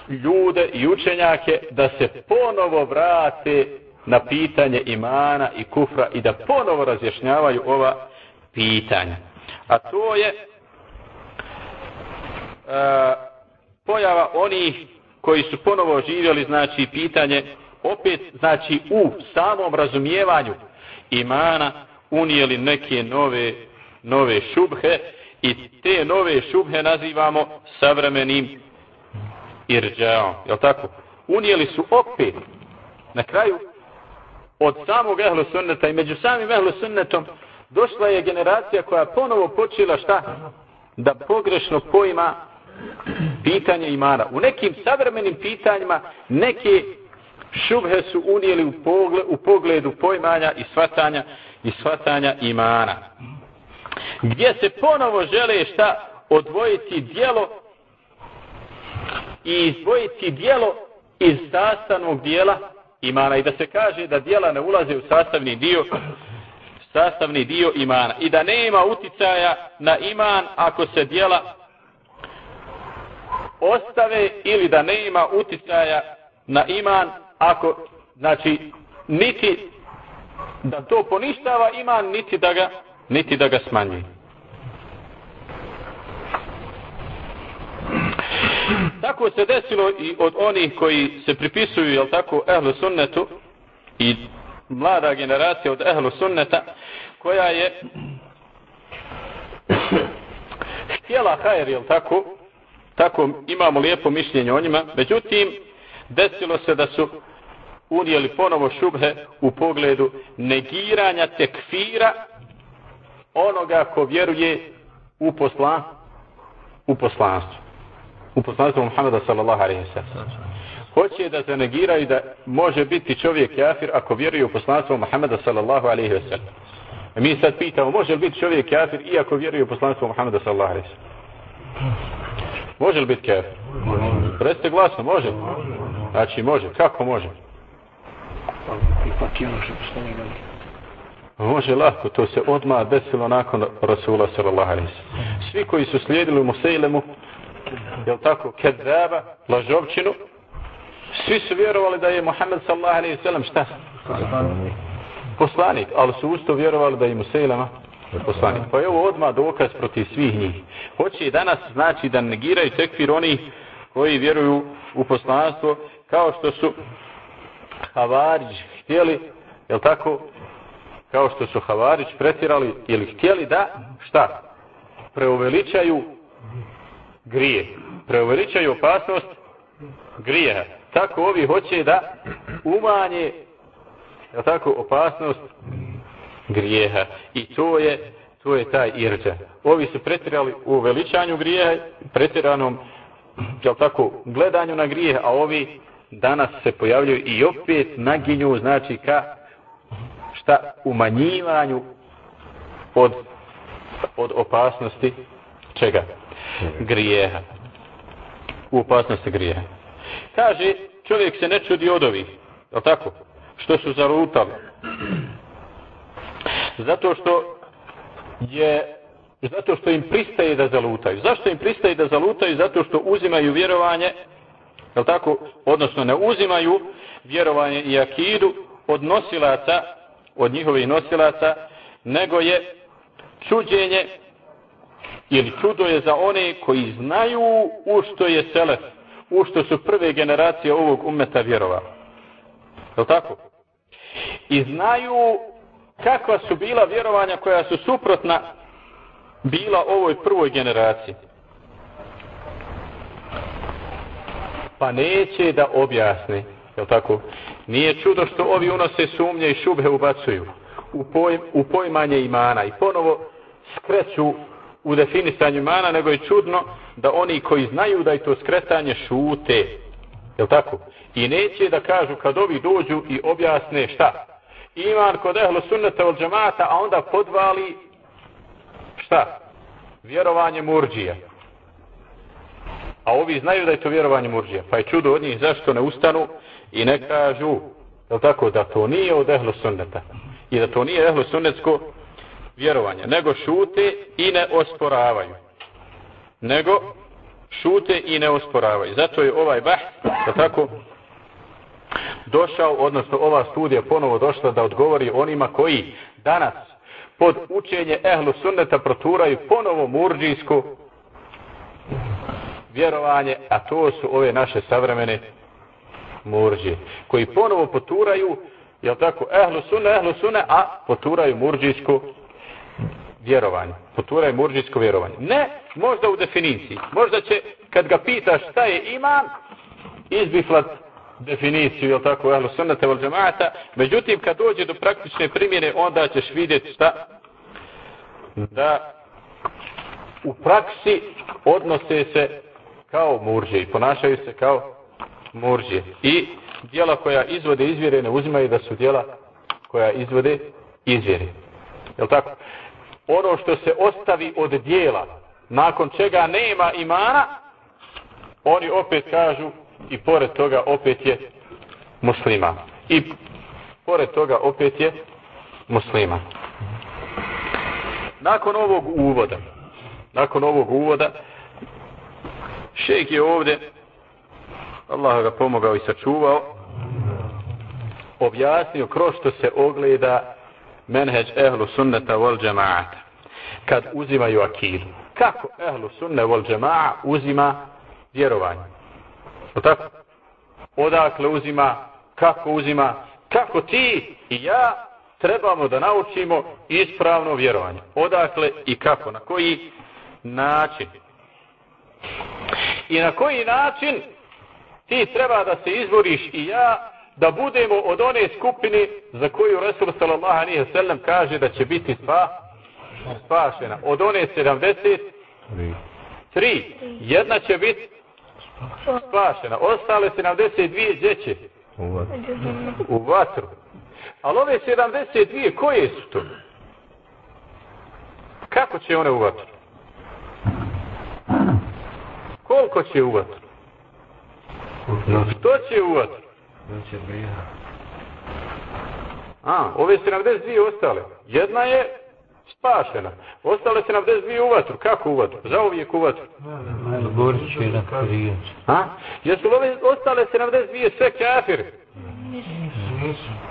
ljude i učenjake da se ponovo vrate na pitanje imana i kufra i da ponovo razjašnjavaju ova pitanja. A to je e, pojava onih koji su ponovo živjeli, znači pitanje, opet, znači u samom razumijevanju imana unijeli neke nove, nove šubhe i te nove šubhe nazivamo savremenim irđaom. Jel tako? Unijeli su opet na kraju od samog ehlu sunneta i među samim ehlu sunnetom došla je generacija koja ponovo počela šta? Da pogrešno pojma pitanje imana. U nekim savremenim pitanjima neke šubhe su unijeli u, pogled, u pogledu pojmanja i svatanja i svatanja imana. Gdje se ponovo žele šta? Odvojiti dijelo i izdvojiti dijelo iz sastavnog dijela imana. I da se kaže da dijela ne ulaze u sastavni dio sastavni dio imana. I da nema uticaja na iman ako se dijela ostave ili da nema uticaja na iman ako znači niti da to poništava iman niti da ga niti da ga smanjuje tako se desilo i od onih koji se pripisuju jel tako ehlu sunnetu i mlada generacija od ehlu sunneta koja je htjela hajer jel tako tako imamo lijepo mišljenje o njima, međutim, desilo se da su unijeli ponovo šubhe u pogledu negiranja tekfira onoga ko vjeruje u posla u poslanstvo u poslanstvo Muhammeda sallallahu alejhi ve sellem. hoće da se i da može biti čovjek kafir ako vjeruje u poslanstvo Muhammeda sallallahu alejhi ve sellem. mi sad pitamo može li biti čovjek kafir iako vjeruje u poslanstvo Muhammeda sallallahu alejhi ve sellem? Može li biti kafir? Recite glasno, može? Znači, može. Kako može? Pa, ipak je ono što poslanik Može lako, to se odmah desilo nakon Rasula sallallahu alaihi svi koji su slijedili Musejlemu, jel tako, kedzaba, lažovčinu, svi su vjerovali da je Muhammed sallallahu alaihi sallam šta? Poslanik, ali su usto vjerovali da je Musejlema poslanik. Pa je ovo odmah dokaz protiv svih njih. Hoće i danas znači da negiraju tekfir oni koji vjeruju u poslanstvo, kao što su Havarić htjeli, jel tako, kao što su Havarić pretirali ili htjeli da, šta? Preuveličaju grije. Preuveličaju opasnost grijeha. Tako ovi hoće da umanje je tako, opasnost grijeha. I to je to je taj irđa. Ovi su pretirali u veličanju grijeha, pretiranom jel tako, gledanju na grijeh, a ovi danas se pojavljuju i opet naginju, znači ka sa umanjivanju od, od opasnosti čega? Grijeha. U opasnosti grijeha. Kaže, čovjek se ne čudi od ovih, je tako? Što su zarutali. Zato što je zato što im pristaje da zalutaju. Zašto im pristaje da zalutaju? Zato što uzimaju vjerovanje, je tako, odnosno ne uzimaju vjerovanje i akidu od nosilaca, od njihovih nosilaca, nego je čuđenje ili čudo je za one koji znaju u što je selef, u što su prve generacije ovog umeta vjerovali. Je tako? I znaju kakva su bila vjerovanja koja su suprotna bila ovoj prvoj generaciji. Pa neće da objasni Jel tako? Nije čudo što ovi unose sumnje i šube ubacuju u, pojm, u pojmanje imana i ponovo skreću u definisanju imana, nego je čudno da oni koji znaju da je to skretanje šute, Jel tako? I neće da kažu kad ovi dođu i objasne šta? Iman kod ehlo sunnata od džemata, a onda podvali šta? Vjerovanje murđija. A ovi znaju da je to vjerovanje murđija. Pa je čudo od njih zašto ne ustanu i ne kažu je tako, da to nije od ehlu sunneta I da to nije ehlu sunnetsko vjerovanje. Nego šute i ne osporavaju. Nego šute i ne osporavaju. Zato je ovaj bah, je tako, došao, odnosno ova studija ponovo došla da odgovori onima koji danas pod učenje ehlu sunneta proturaju ponovo murđijsko vjerovanje, a to su ove naše savremene murđi, koji ponovo poturaju, jel tako, ehlu sunne, ehlu sunne, a poturaju murđijsko vjerovanje. Poturaju murđijsko vjerovanje. Ne, možda u definiciji. Možda će, kad ga pitaš šta je iman, izbiflat definiciju, jel tako, ehlu sunnata vol džemata, međutim, kad dođe do praktične primjene, onda ćeš vidjeti šta? Da u praksi odnose se kao murđe i ponašaju se kao murđe. I dijela koja izvode izvjere ne uzimaju da su dijela koja izvode izvjere. Jel tako? Ono što se ostavi od dijela, nakon čega nema imana, oni opet kažu i pored toga opet je muslima. I pored toga opet je muslima. Nakon ovog uvoda, nakon ovog uvoda, šejk je ovdje, Allah ga pomogao i sačuvao, objasnio kroz što se ogleda menheđ ehlu sunneta vol džemaata. Kad uzimaju akidu. Kako ehlu sunne vol džemaa uzima vjerovanje? O tako? Odakle uzima, kako uzima, kako ti i ja trebamo da naučimo ispravno vjerovanje. Odakle i kako, na koji način. I na koji način ti treba da se izboriš i ja da budemo od one skupine za koju Resul sallallahu alaihi sallam kaže da će biti spa, spašena. Od one 70 tri. Jedna će biti spašena. Ostale 72 djeće. U vatru. U vatru. Ali ove 72, koje su to? Kako će one u vatru? Koliko će u vatru? Što će u vatru? A, ove 72 ostale. Jedna je Spašena. Ostale 72 u vatru. Kako u vatru? Za uvijek u vatru. Će na. A? Jesu li ove ostale 72 sve kafir?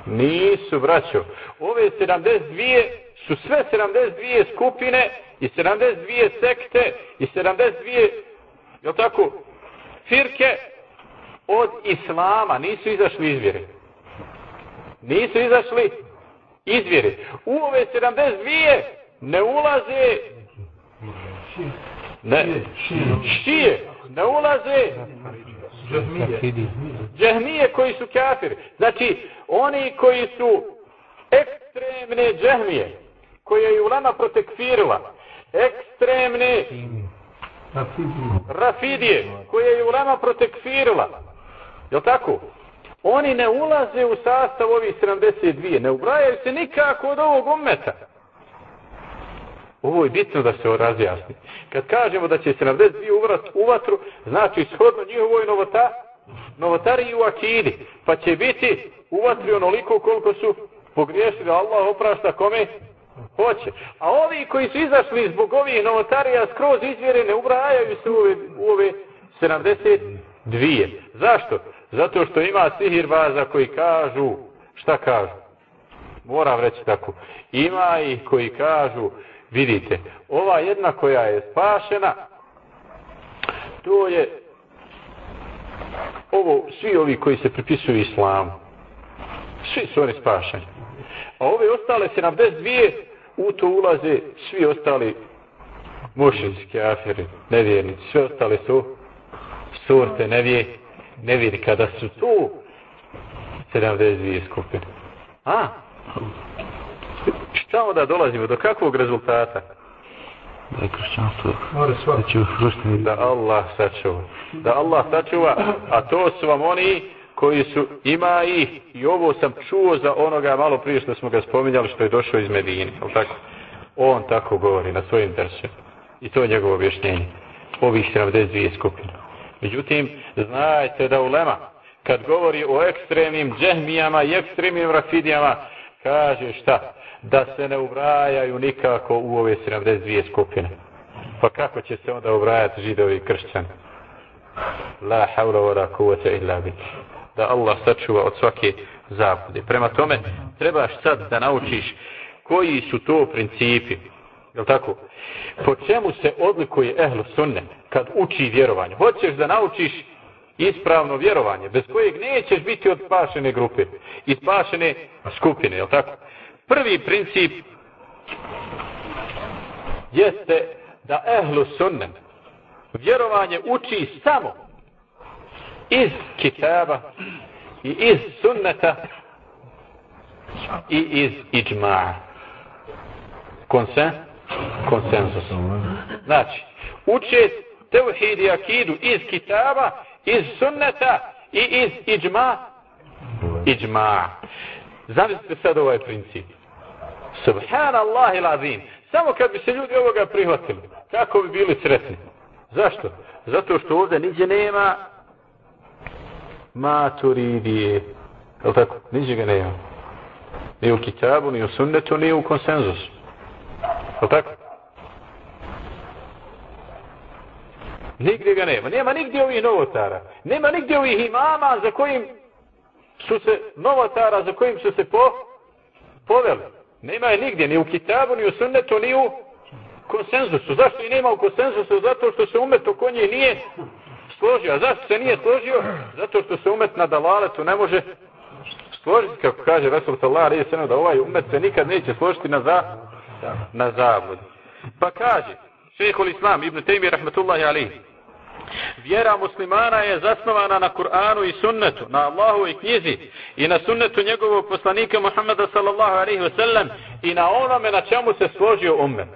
Nisu, braćo. Ove 72 su sve 72 skupine i 72 sekte i 72, je tako, firke od islama. Nisu izašli izvjeri. Nisu izašli izvjeri. U ove 72 ne ulaze ne, šije, ne ulaze džehmije koji su kafiri. Znači, oni koji su ekstremne džehmije, koje je ulema protekfirila, ekstremne rafidije, koje je ulema protekfirila, Jel tako? Oni ne ulaze u sastav ovih 72, ne ubrajaju se nikako od ovog ummeta. Ovo je bitno da se razjasni. Kad kažemo da će 72 uvrat u vatru, znači shodno njihovoj novota, novotari u akidi, pa će biti u vatri onoliko koliko su pogriješili da Allah oprašta kome hoće. A ovi koji su izašli zbog ovih novotarija skroz izvjere ne ubrajaju se u ove, u ove 72. Zašto? Zato što ima sihirbaza koji kažu, šta kažu? Moram reći tako. Ima ih koji kažu, vidite, ova jedna koja je spašena, to je ovo, svi ovi koji se pripisuju islamu, svi su oni spašeni. A ove ostale 72, u to ulaze svi ostali mušinski aferi, nevjernici, sve ostale su sorte nevje, nevjeri, kada su tu 72 skupine. A? Šta onda dolazimo? Do kakvog rezultata? Da je kršćanstvo. Da će uhršteni. Da Allah sačuva. Da Allah sačuva. A to su vam oni koji su, ima ih, i ovo sam čuo za onoga malo prije što smo ga spominjali, što je došao iz Medine. tako? On tako govori na svojim tersima. I to je njegovo objašnjenje. Ovih 72 skupine. Međutim, znajte da ulema, kad govori o ekstremnim džehmijama i ekstremnim rafidijama, kaže šta? Da se ne ubrajaju nikako u ove 72 skupine. Pa kako će se onda ubrajati židovi i kršćani? La havla wa la illa bih. Da Allah sačuva od svake zabude. Prema tome, trebaš sad da naučiš koji su to principi. Je tako? Po čemu se odlikuje ehlu sunnet? Kad uči vjerovanje? Hoćeš da naučiš ispravno vjerovanje, bez kojeg nećeš biti od spašene grupe i spašene skupine, je tako? Prvi princip jeste da ehlu sunne vjerovanje uči samo iz kitaba i iz sunneta i iz iđma'a. Konsen? Konsenzus. Znači, uče tevhid i akidu iz kitaba, iz sunneta i iz iđma. Iđma. Zamislite sad ovaj princip. Subhanallah il azim. Samo kad bi se ljudi ovoga prihvatili, kako bi bili sretni? Zašto? Zato što ovdje niđe nema maturidije. Je li tako? Niđe ga nema. Ni u kitabu, ni u sunnetu, ni u konsenzusu. Je li tako? Nigdje ga nema. Nema nigdje ovih novotara. Nema nigdje ovih imama za kojim su se, novotara za kojim su se po, poveli. Nema je nigdje, ni u kitabu, ni u sunnetu, ni u konsenzusu. Zašto i nema u konsenzusu? Zato što se umet oko nje nije složio. A zašto se nije složio? Zato što se umet na dalaletu ne može složiti, kako kaže Rasul sallallahu alaihi sallam, da ovaj umet se nikad neće složiti na, za, na zabud. Pa kaže, Šejhul islam, ibn Taymi, rahmetullahi alaihi, Vjera muslimana je zasnovana na Kur'anu i sunnetu, na Allahu i knjizi i na sunnetu njegovog poslanika Muhammeda sallallahu alaihi wasallam i na onome na čemu se složio ummet.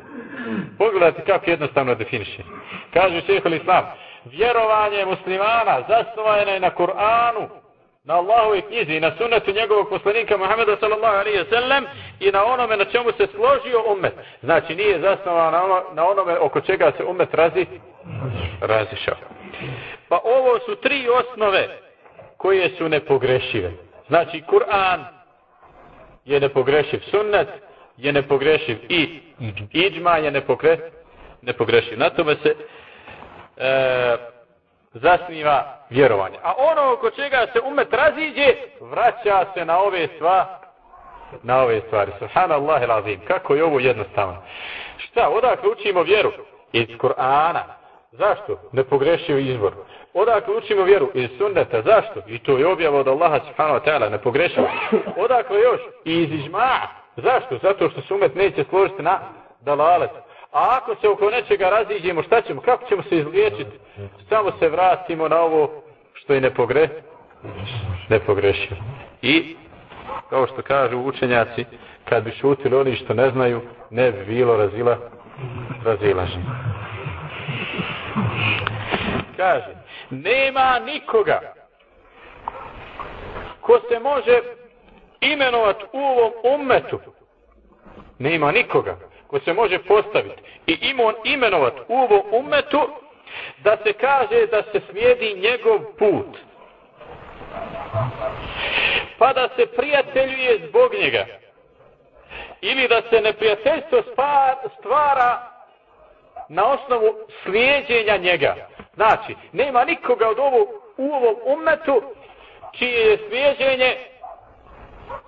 Pogledajte kako jednostavno definiše. Kaže šeho Islam, vjerovanje muslimana zasnovano je na Kur'anu, na Allahu i knjizi i na sunnetu njegovog poslanika Muhammeda sallallahu alaihi wasallam i na onome na čemu se složio ummet. Znači nije zasnovano ono, na onome oko čega se ummet razi, razišao. Pa ovo su tri osnove koje su nepogrešive. Znači Kur'an je nepogrešiv sunnet, je nepogrešiv i iđma je nepogre, nepogrešiv. Na tome se e, zasniva vjerovanje. A ono oko čega se umet raziđe, vraća se na ove sva na ove stvari. Subhanallah il azim. Kako je ovo jednostavno? Šta? Odakle učimo vjeru? Iz Kur'ana. Zašto? Nepogrešiv izbor. Odakle učimo vjeru? Iz sunneta. Zašto? I to je objava od Allaha subhanahu wa ta'ala. Nepogrešiv. Odakle još? Iz ižma'a. Zašto? Zato što se umet neće složiti na dalalet. A ako se oko nečega raziđemo, šta ćemo? Kako ćemo se izliječiti? Samo se vratimo na ovo što je nepogre... nepogrešio. I, kao što kažu učenjaci, kad bi šutili oni što ne znaju, ne bi bilo razila, razilaženje. Kaže, nema nikoga ko se može imenovat u ovom ummetu. Nema nikoga ko se može postaviti i imon imenovat u ovom umetu da se kaže da se slijedi njegov put. Pa da se prijateljuje zbog njega. Ili da se neprijateljstvo stvara na osnovu slijedjenja njega. Znači, nema nikoga od ovog, u ovom umetu čije je slijedjenje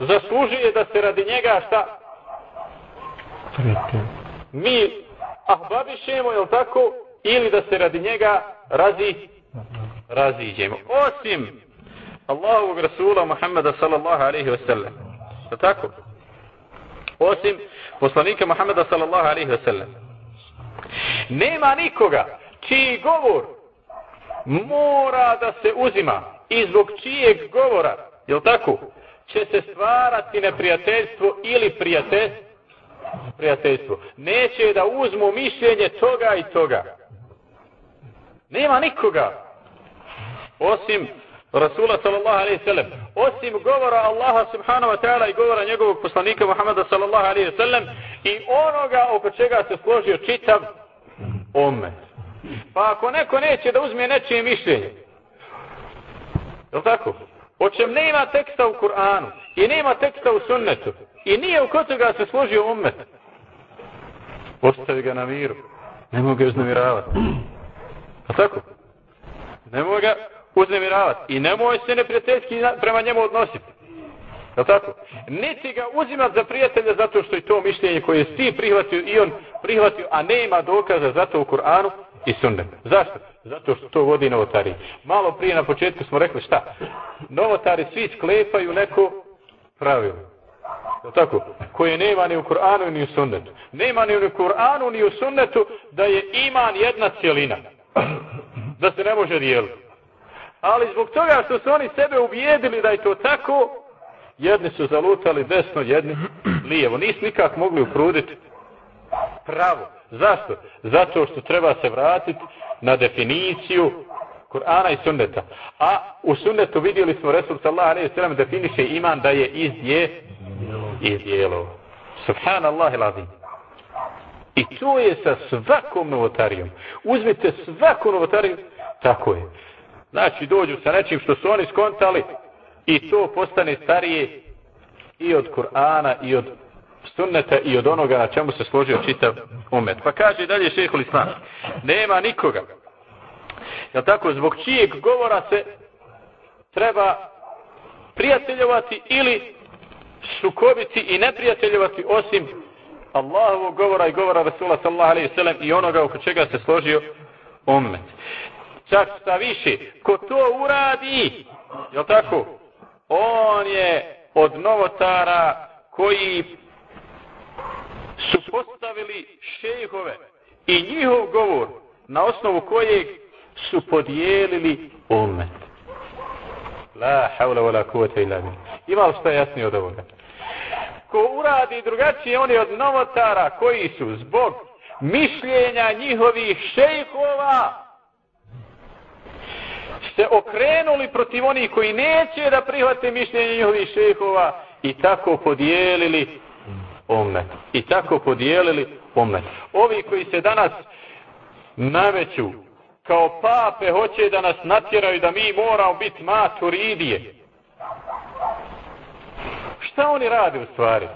zaslužuje da se radi njega šta mi ahbabišemo, je tako, ili da se radi njega razi, raziđemo. Osim Allahovog Rasula Muhammeda sallallahu alaihi wa sallam. Je tako? Osim poslanika Muhammeda sallallahu alaihi wa sallam. Nema nikoga čiji govor mora da se uzima i zbog čijeg govora, je tako, će se stvarati neprijateljstvo ili prijateljstvo prijateljstvo. Neće da uzmu mišljenje toga i toga. Nema nikoga. Osim Rasula sallallahu alaihi sallam. Osim govora Allaha subhanahu wa ta'ala i govora njegovog poslanika Muhammada sallallahu alaihi sallam i onoga oko čega se složio čitav ome. Pa ako neko neće da uzme nečije mišljenje, je tako? O čem nema teksta u Kur'anu i nema teksta u sunnetu i nije u kod toga se složio umet, ostavi ga na miru. Ne mogu ga uznemiravati. A tako? Ne mogu ga uznemiravati. I nemoj se neprijateljski prema njemu odnositi. Je tako? Niti ga uzimat za prijatelja zato što je to mišljenje koje je ti prihvatio i on prihvatio, a nema dokaza za to u Kur'anu i sunnetu. Zašto? Zato što to vodi novotari. Malo prije na početku smo rekli šta? Novotari svi sklepaju neko pravilo. Je tako? Koje nema ni u Kur'anu ni u sunnetu. Nema ni u Kur'anu ni u sunnetu da je iman jedna cijelina. Da se ne može dijeliti. Ali zbog toga što su oni sebe ubijedili da je to tako, jedni su zalutali desno, jedni lijevo. Nis nikak mogli upruditi pravo. Zašto? Zato što treba se vratiti na definiciju Kur'ana i sunneta. A u sunnetu vidjeli smo Resul sallallahu alaihi sallam definiše iman da je iz je i dijelo. Subhanallah ilazim. I to je sa svakom novotarijom. Uzmite svaku novotariju, tako je. Znači, dođu sa nečim što su oni skontali i to postane starije i od Kur'ana i od sunneta i od onoga na čemu se složio čitav umet. Pa kaže dalje šehol Islam, nema nikoga. Jel tako, zbog čijeg govora se treba prijateljovati ili sukobiti i neprijateljovati osim Allahovog govora i govora Rasula sallallahu alaihi sallam i onoga oko čega se složio ummet. Čak šta više, ko to uradi, jel tako, on je od novotara koji su postavili šejhove i njihov govor na osnovu kojeg su podijelili umet. La haula wala kuvata illa billah. Ima li što jasnije od ovoga? Ko uradi drugačije, oni od novotara koji su zbog mišljenja njihovih šejhova se okrenuli protiv onih koji neće da prihvate mišljenje njihovih šejhova i tako podijelili umet. I tako podijelili umet. Ovi koji se danas nameću kao pape hoće da nas natjeraju da mi moramo biti maturidije. Šta oni rade u stvari?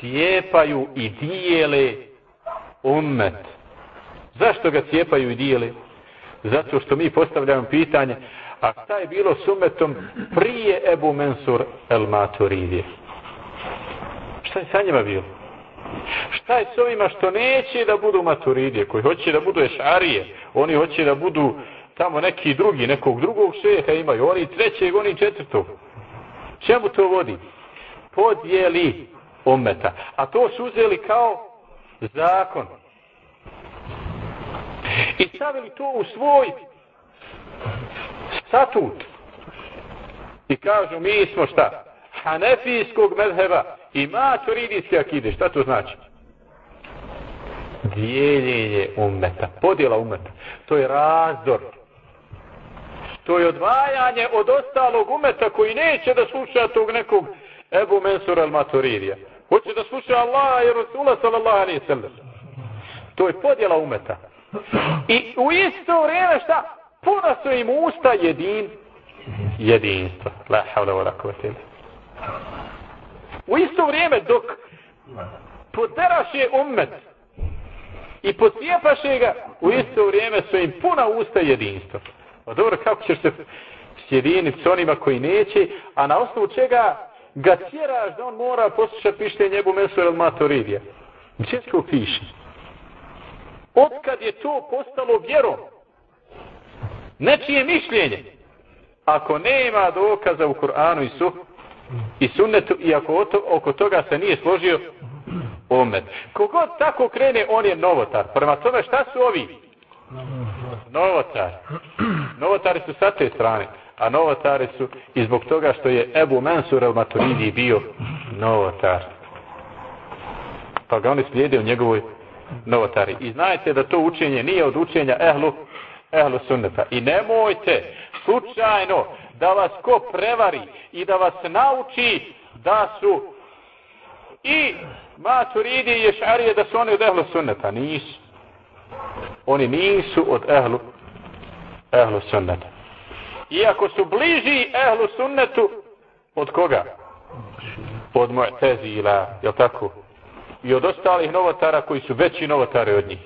Cijepaju i dijele ummet. Zašto ga cijepaju i dijele? Zato što mi postavljamo pitanje, a šta je bilo s umetom prije Ebu Mensur el Maturidije? Šta je sa njima bilo? Šta je s ovima što neće da budu maturidije, koji hoće da budu ešarije, oni hoće da budu tamo neki drugi, nekog drugog šeha imaju, oni trećeg, oni četvrtog. Čemu to vodi? Podijeli ometa. A to su uzeli kao zakon. I stavili to u svoj statut. I kažu, mi smo šta? Hanefijskog medheba i maturidijske akide. Šta to znači? Dijeljenje umeta. Podjela umeta. To je razdor. To je odvajanje od ostalog umeta koji neće da sluša tog nekog Ebu Mensur al Maturidija. Hoće da sluša Allah i Rasula sallallahu alaihi sallam. To je podjela umeta. I u isto vrijeme šta? Puna su im usta jedin, jedinstva. La havla wa rakvatim. U isto vrijeme dok poderaše ummet i pocijepaše ga, u isto vrijeme su im puna usta jedinstva. Pa dobro, kako ćeš se sjediniti s onima koji neće, a na osnovu čega ga tjeraš da on mora poslušati mišljenje Ebu Mesur el Maturidija. Gdje to piše? Otkad je to postalo vjerom? Nečije mišljenje. Ako nema dokaza u Kur'anu i, su, i sunnetu i oto, oko toga se nije složio omet. Kogod tako krene, on je novotar. Prema tome, šta su ovi? Novotar. Novotari su sa te strane. A novotari su i zbog toga što je Ebu Mansur al-Maturidi bio novotar. Pa ga oni slijede u njegovoj novotari. I znajte da to učenje nije od učenja ehlu, ehlu sunneta. I nemojte slučajno da vas ko prevari i da vas nauči da su i maturidi i ješarije da su oni od ehlu sunneta. Nisu. Oni nisu od ehlu, ehlu sunneta. Iako su bliži ehlu sunnetu od koga? Od Mu'tezila, je tako? i od ostalih novotara koji su veći novotari od njih.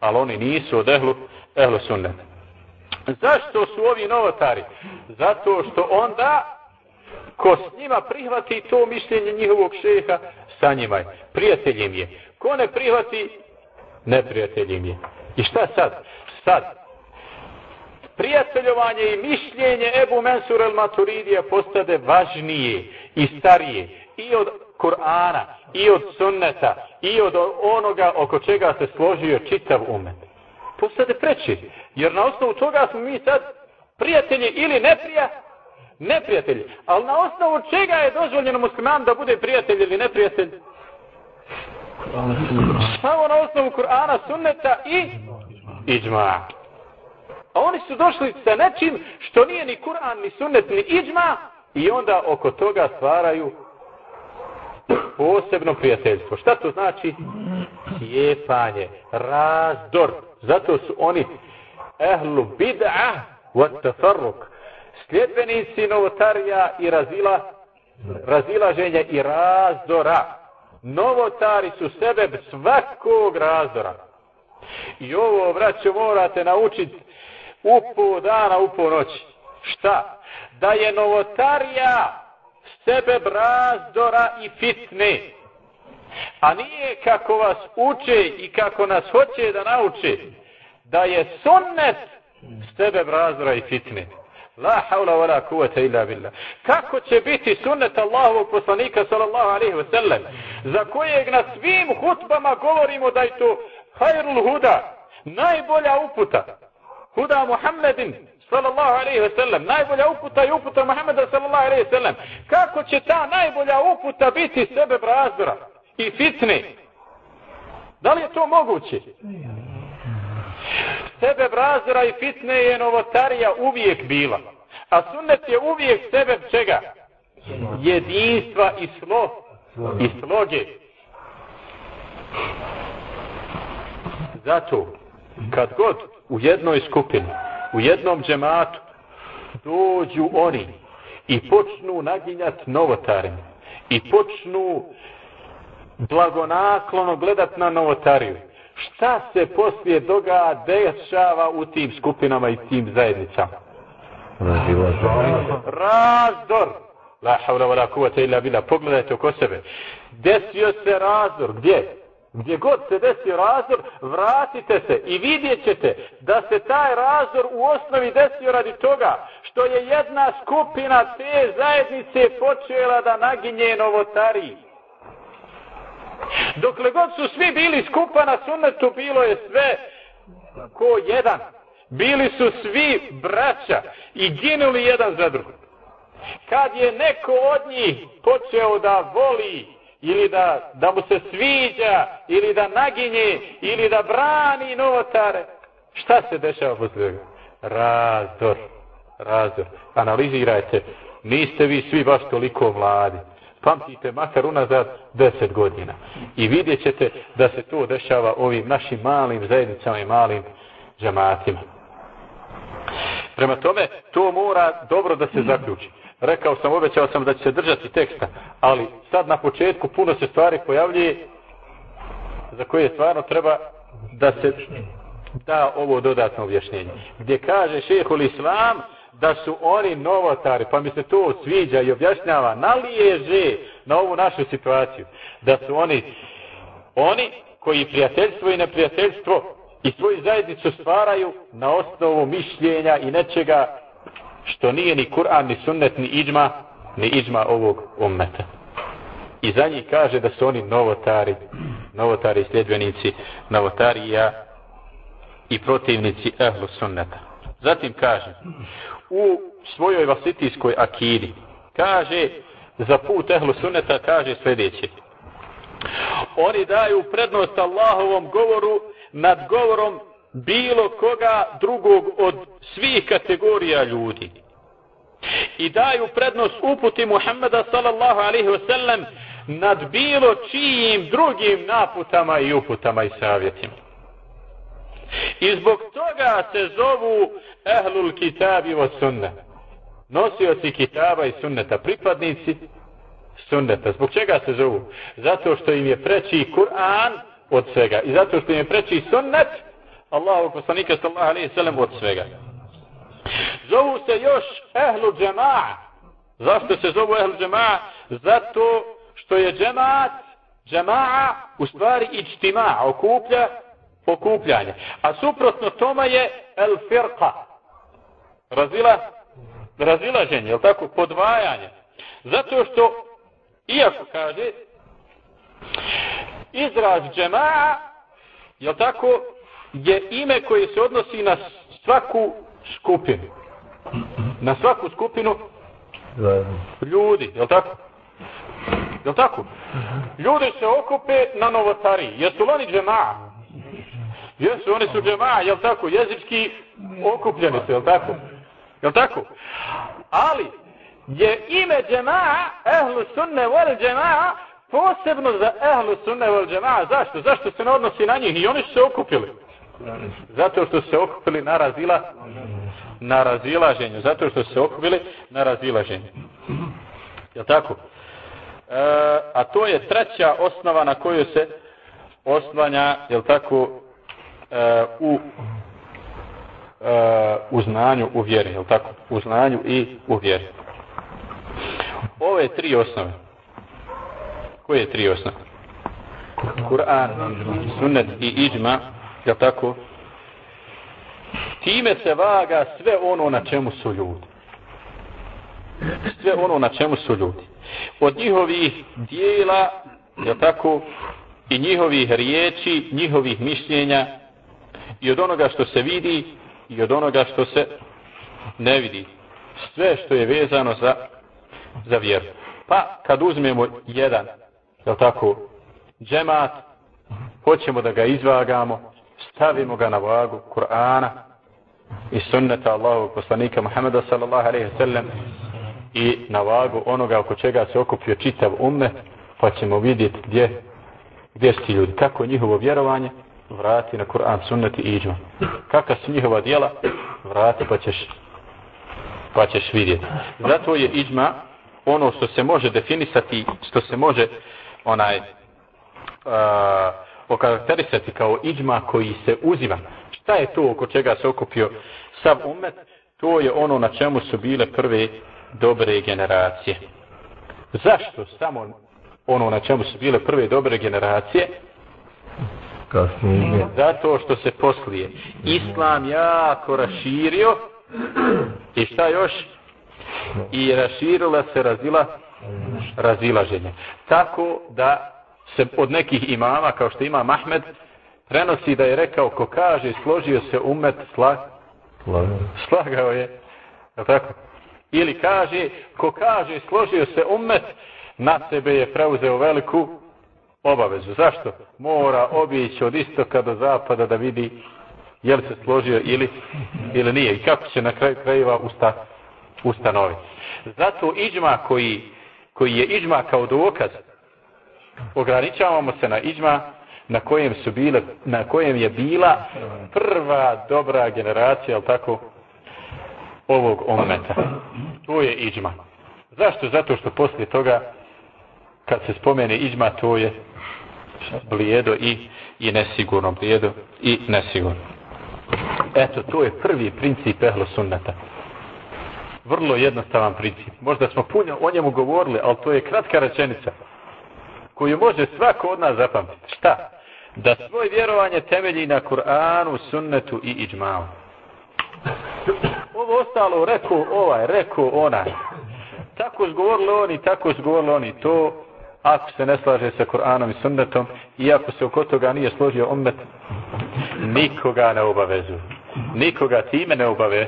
Ali oni nisu od ehlu, ehlu sunneta. Zašto su ovi novotari? Zato što onda ko s njima prihvati to mišljenje njihovog šeha, sa njima je. Prijateljem je. Ko ne prihvati, neprijateljim je. I šta sad? Sad. Prijateljovanje i mišljenje Ebu Mensur el Maturidija postade važnije i starije i od Kur'ana i od sunneta i od onoga oko čega se složio čitav umet. Postade preći. Jer na osnovu toga smo mi sad prijatelji ili neprija, neprijatelji. Ali na osnovu čega je dozvoljeno musliman da bude prijatelj ili neprijatelj? Samo na osnovu Kur'ana, sunneta i iđma. A oni su došli sa nečim što nije ni Kur'an, ni sunnet, ni iđma i onda oko toga stvaraju posebno prijateljstvo. Šta to znači? Cijepanje, razdor. Zato su oni ehlu bid'a wa tafarruk. Sljedbenici novotarija i razila, razilaženja i razdora. Novotari su sebe svakog razdora. I ovo, vraću, morate naučiti u po dana, u po noći. Šta? Da je novotarija sebe razdora i fitne. A nije kako vas uče i kako nas hoće da nauče da je sunnet sebe brazora i fitne. La haula wa la kuvata illa billah. Kako će biti sunnet Allahovog poslanika sallallahu alaihi wa sallam za kojeg na svim hutbama govorimo da je to hajrul huda, najbolja uputa. Huda Muhammedin sallallahu alaihi ve sellem. Najbolja uputa je uputa Muhammeda sallallahu alaihi ve sellem. Kako će ta najbolja uputa biti sebe brazora? I fitne? Da li je to moguće? Sebe brazdora i fitne je novotarija uvijek bila. A sunnet je uvijek sebe čega? Jedinstva i slo i sloge. Zato, kad god u jednoj skupini u jednom džematu dođu oni i počnu naginjati novotarima i počnu blagonaklono gledat na novotariju. Šta se poslije toga dešava u tim skupinama i tim zajednicama? Razdor. La havla wa la kuvata illa bila. Pogledajte oko sebe. Desio se razdor. Gdje? Gdje god se desio razdor, vratite se i vidjet ćete da se taj razdor u osnovi desio radi toga što je jedna skupina te zajednice počela da naginje novotariji. Dokle god su svi bili skupa na sunnetu, bilo je sve ko jedan. Bili su svi braća i ginuli jedan za drugog. Kad je neko od njih počeo da voli ili da, da mu se sviđa ili da naginje ili da brani novotare, šta se dešava posle toga? Razdor. Razdor. Analizirajte. Niste vi svi baš toliko mladi pamtite makar unazad deset godina. I vidjet ćete da se to dešava ovim našim malim zajednicama i malim džematima. Prema tome, to mora dobro da se zaključi. Rekao sam, obećao sam da će se držati teksta, ali sad na početku puno se stvari pojavljuje za koje stvarno treba da se da ovo dodatno objašnjenje. Gdje kaže šehol islam, da su oni novotari, pa mi se to sviđa i objašnjava, naliježe na ovu našu situaciju, da su oni oni koji prijateljstvo i neprijateljstvo i svoju zajednicu stvaraju na osnovu mišljenja i nečega što nije ni Kur'an, ni sunnet, ni iđma, ni iđma ovog ummeta. I za njih kaže da su oni novotari, novotari sljedbenici, novotarija i protivnici ehlu sunneta. Zatim kaže, u svojoj vasitijskoj akidi. Kaže, za put ehlu suneta kaže sljedeće. Oni daju prednost Allahovom govoru nad govorom bilo koga drugog od svih kategorija ljudi. I daju prednost uputi Muhammeda sallallahu alaihi wasallam nad bilo čijim drugim naputama i uputama i savjetima. I zbog toga se zovu ehlul kitabi i sunna. Nosioci kitaba i sunneta, pripadnici sunneta. Zbog čega se zovu? Zato što im je preći Kur'an od svega. I zato što im je preći sunnet Allahu poslanika sallallahu alaihi sallam od svega. Zovu se još ehlu džema'a. Zašto se zovu ehlu džema'a? Zato što je džema'at, džema'a u stvari ičtima, okuplja okupljanje. A suprotno toma je el firqa. Razila, razilaženje, je tako? Podvajanje. Zato što, iako kaže, izraz džema'a, je tako, je ime koje se odnosi na svaku skupinu. Na svaku skupinu ljudi, je tako? Je tako? Ljudi se okupe na novotariji. Jesu li oni džema'a? Jesu, oni su džema, jel tako, jezički okupljeni su, jel tako? Jel tako? Ali, je ime džema, ehlu sunne vol džema, posebno za ehlu sunne vol džema. Zašto? Zašto se ne odnosi na njih? I oni su se okupili. Zato što su se okupili na razila, na razilaženju. Zato što su se okupili na razilaženju. Jel tako? E, a to je treća osnova na koju se oslanja, jel tako, e, u e, u znanju u vjeri, je tako? U znanju i u vjeri. Ove tri osnove. Koje tri osnove? Kur'an, sunnet i iđma, je tako? Time se vaga sve ono na čemu su ljudi. Sve ono na čemu su ljudi. Od njihovih dijela, je tako, i njihovih riječi, njihovih mišljenja, i od onoga što se vidi i od onoga što se ne vidi. Sve što je vezano za, za vjeru. Pa kad uzmemo jedan, je tako, džemat, hoćemo da ga izvagamo, stavimo ga na vagu Kur'ana i sunneta Allahu poslanika Muhammeda sallallahu alaihi sallam i na vagu onoga oko čega se okupio čitav umet, pa ćemo vidjeti gdje, gdje su ti ljudi, kako je njihovo vjerovanje, vrati na Kur'an, sunnet i iđu. Kakva su njihova dijela, vrati pa ćeš, pa ćeš vidjeti. Zato je iđma ono što se može definisati, što se može onaj uh, okarakterisati kao iđma koji se uzima. Šta je to oko čega se okupio sav umet? To je ono na čemu su bile prve dobre generacije. Zašto samo ono na čemu su bile prve dobre generacije? Kasnije. Zato što se poslije Islam jako raširio i šta još? I raširila se razila razilaženje. Tako da se od nekih imama, kao što ima Mahmed, prenosi da je rekao ko kaže složio se umet sla, slagao je. Je tako? Ili kaže ko kaže složio se umet na sebe je preuzeo veliku obavezu. Zašto? Mora obići od istoka do zapada da vidi je li se složio ili, ili nije. I kako će na kraju krajeva usta, ustanoviti. Zato iđma koji, koji je iđma kao dokaz, ograničavamo se na iđma na kojem su bile, na kojem je bila prva dobra generacija, al tako, ovog ometa. To je iđma. Zašto? Zato što poslije toga, kad se spomene iđma, to je blijedo i, i nesigurno. Blijedo i nesigurno. Eto, to je prvi princip ehlo sunnata. Vrlo jednostavan princip. Možda smo puno o njemu govorili, ali to je kratka rečenica koju može svako od nas zapamtiti. Šta? Da svoj vjerovanje temelji na Kur'anu, sunnetu i iđmavu. Ovo ostalo, rekao ovaj, rekao onaj. Tako zgovorili oni, tako zgovorili oni. To, ako se ne slaže sa Kur'anom i sunnetom, i ako se oko toga nije složio umet, nikoga ne obavezu. Nikoga time ne obave.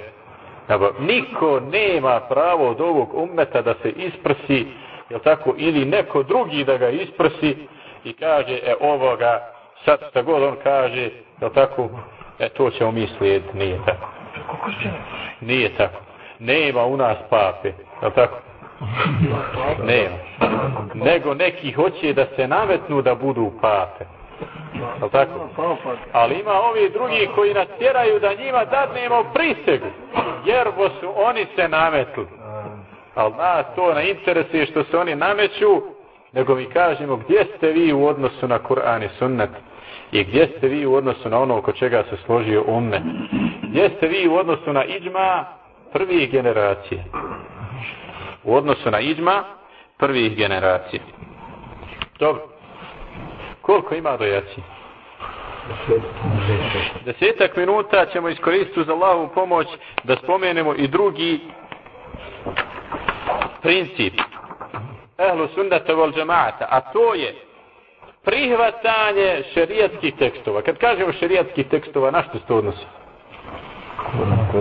Niko nema pravo od ovog umeta da se isprsi jel tako, ili neko drugi da ga isprsi i kaže, e, ovoga, sad šta god on kaže, jel tako, e, to ćemo mi slijediti, nije tako. Nije tako. Nema u nas pape, jel tako? ne, Nego neki hoće da se nametnu da budu pape. Al tako? Ali ima ovi drugi koji nas tjeraju da njima dadnemo prisegu. Jer su oni se nametli ali nas to ne interesuje što se oni nameću, nego mi kažemo gdje ste vi u odnosu na Kur'an i sunnet i gdje ste vi u odnosu na ono oko čega se složio umme. Gdje ste vi u odnosu na iđma prvih generacije. U odnosu na iđma prvih generacija. Dobro. Koliko ima do jaci? Desetak minuta ćemo iskoristiti za lavu pomoć da spomenemo i drugi princip ehlu sunnata vol džemaata, a to je prihvatanje šerijatskih tekstova. Kad kažemo šerijatskih tekstova, na što se to odnosi?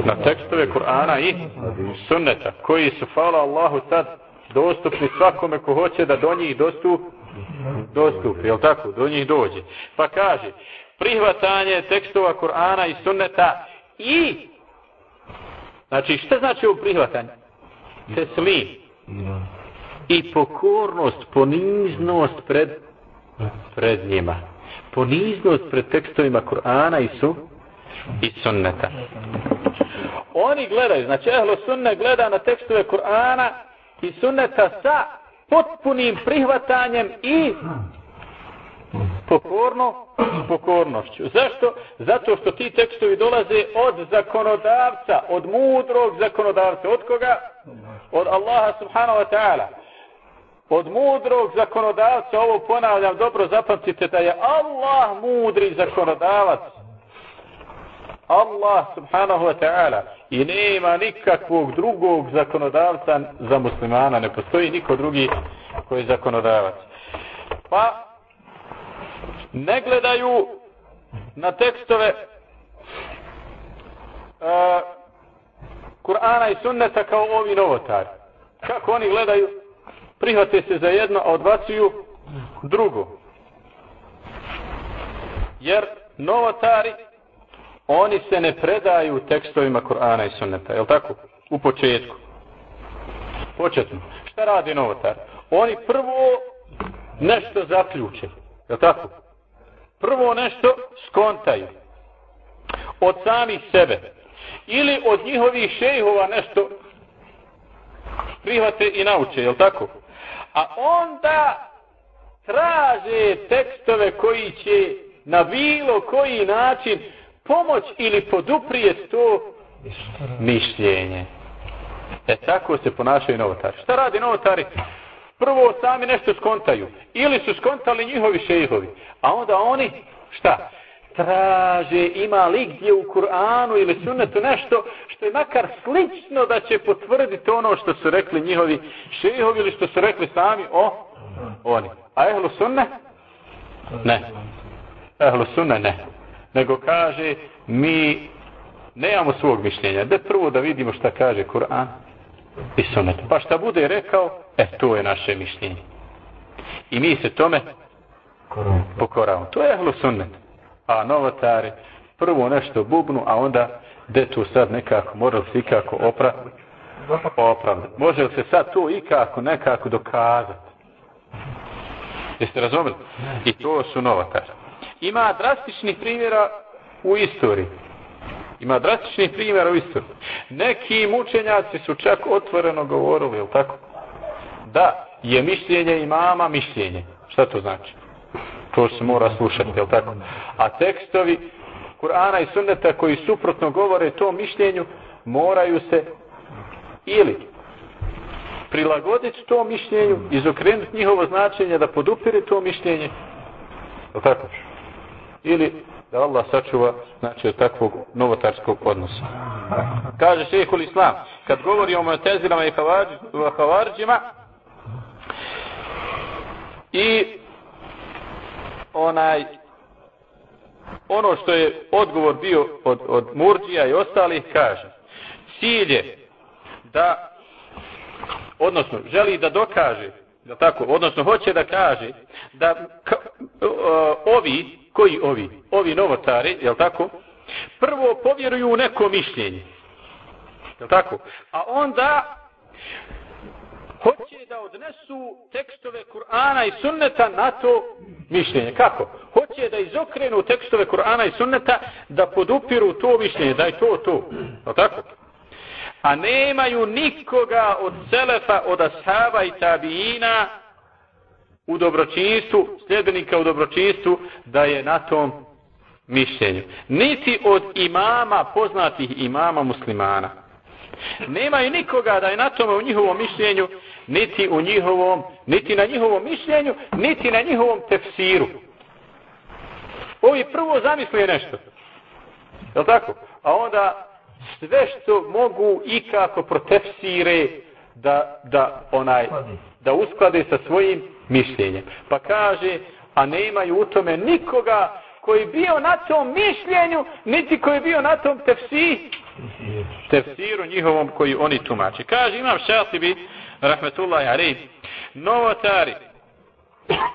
Na tekstove Kur'ana i sunneta, koji su, hvala Allahu, sad dostupni svakome ko hoće da do njih dostup, dostupi, jel tako, do njih dođe. Pa kaže, prihvatanje tekstova Kur'ana i sunneta i, znači, šta znači ovo prihvatanje? Teslim, i pokornost, poniznost pred, pred njima. Poniznost pred tekstovima Kur'ana i su i sunneta. Oni gledaju, znači ehlo sunne gleda na tekstove Kur'ana i sunneta sa potpunim prihvatanjem i pokorno pokornošću. Zašto? Zato što ti tekstovi dolaze od zakonodavca, od mudrog zakonodavca. Od koga? Od Allaha subhanahu wa ta'ala. Od mudrog zakonodavca, ovo ponavljam, dobro zapamtite da je Allah mudri zakonodavac. Allah subhanahu wa ta'ala i nema nikakvog drugog zakonodavca za muslimana, ne postoji niko drugi koji je zakonodavac. Pa ne gledaju na tekstove uh, Kur'ana i sunneta kao ovi novotari. Kako oni gledaju? Prihvate se za jedno, a odbacuju drugo. Jer novotari, oni se ne predaju tekstovima Kur'ana i sunneta. Je tako? U početku. Početno. Šta radi novotar? Oni prvo nešto zaključe. Je tako? prvo nešto skontaju od samih sebe ili od njihovih šejhova nešto prihvate i nauče, je tako? A onda traže tekstove koji će na bilo koji način pomoć ili poduprije to mišljenje. E tako se ponašaju novotari. Šta radi novotari? Prvo sami nešto skontaju. Ili su skontali njihovi šehovi. A onda oni, šta? Traže, ima li gdje u Kur'anu ili sunnetu nešto što je makar slično da će potvrditi ono što su rekli njihovi šehovi ili što su rekli sami o oni. A ehlu sunne? Ne. Ehlu sunne ne. Nego kaže, mi nemamo svog mišljenja. Da prvo da vidimo šta kaže Kur'an i sunet. Pa šta bude rekao, e, to je naše mišljenje. I mi se tome pokoravamo. To je ehlu sunnet. A novotari, prvo nešto bubnu, a onda de tu sad nekako, mora se ikako opra, opravdati. Može li se sad to ikako nekako dokazati? Jeste razumeli? I to su novotari. Ima drastičnih primjera u istoriji. Ima drastičnih primjera u istoriji. Neki mučenjaci su čak otvoreno govorili, jel tako? Da, je mišljenje imama mišljenje. Šta to znači? To se mora slušati, jel tako? A tekstovi Kur'ana i Sunneta koji suprotno govore tom mišljenju moraju se ili prilagoditi tom mišljenju, izokrenuti njihovo značenje da podupire to mišljenje. Jel tako? Ili da Allah sačuva znači od takvog novotarskog odnosa. Kaže šehekul Islam, kad govori o Mu'tazilama i Havarđima i onaj ono što je odgovor bio od, od Murđija i ostalih kaže cilj je da odnosno želi da dokaže da tako, odnosno hoće da kaže da ka, o, ovi koji ovi? Ovi novotari, jel tako? Prvo povjeruju u neko mišljenje. Jel tako? A onda hoće da odnesu tekstove Kur'ana i sunneta na to mišljenje. Kako? Hoće da izokrenu tekstove Kur'ana i sunneta da podupiru to mišljenje, da je to to. Je tako? A nemaju nikoga od selefa, od ashaba i tabijina, u dobročinstvu, sljedbenika u dobročinstvu, da je na tom mišljenju. Niti od imama, poznatih imama muslimana. Nemaju nikoga da je na tome u njihovom mišljenju, niti u njihovom, niti na njihovom mišljenju, niti na njihovom tefsiru. Ovi prvo zamisli nešto. Je tako? A onda sve što mogu i kako protefsire da, da onaj da usklade sa svojim mišljenjem. Pa kaže, a ne imaju u tome nikoga koji bio na tom mišljenju, niti koji bio na tom tefsi, tefsiru njihovom koji oni tumače. Kaže, imam šatibi, rahmetullahi alaih, novotari,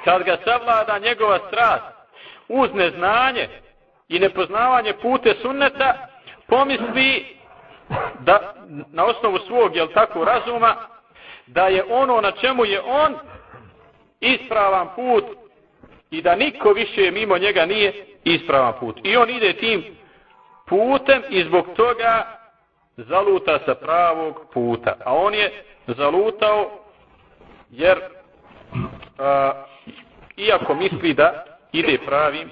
kad ga savlada njegova strast uz neznanje i nepoznavanje pute sunneta, pomisli da na osnovu svog, jel tako, razuma, da je ono na čemu je on ispravan put i da niko više mimo njega nije ispravan put. I on ide tim putem i zbog toga zaluta sa pravog puta. A on je zalutao jer a, iako misli da ide pravim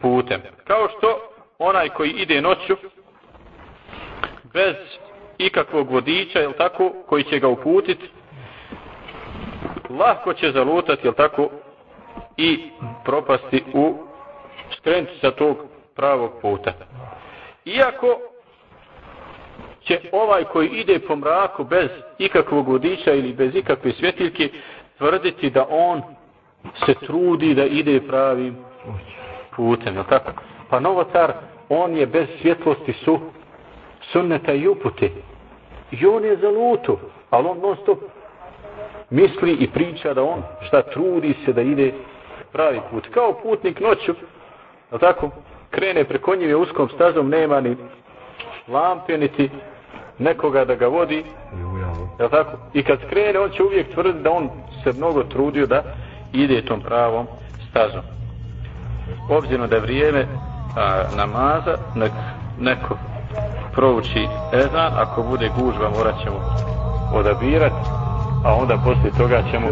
putem. Kao što onaj koji ide noću bez ikakvog vodiča, jel tako, koji će ga uputiti, lahko će zalutati, jel tako, i propasti u skrenuti sa tog pravog puta. Iako će ovaj koji ide po mraku bez ikakvog vodiča ili bez ikakve svjetiljke tvrditi da on se trudi da ide pravim putem, jel tako? Pa novotar, on je bez svjetlosti su sunneta i upute. I on je zaluto, ali on non stop misli i priča da on šta trudi se da ide pravi put. Kao putnik noću, je tako, krene preko njive uskom stazom, nema ni lampe, niti nekoga da ga vodi, je tako? I kad krene, on će uvijek tvrditi da on se mnogo trudio da ide tom pravom stazom. Obzirom da je vrijeme a, namaza, nek, neko prouči ezan, ako bude gužba morat ćemo odabirati a onda poslije toga ćemo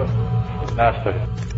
nastaviti.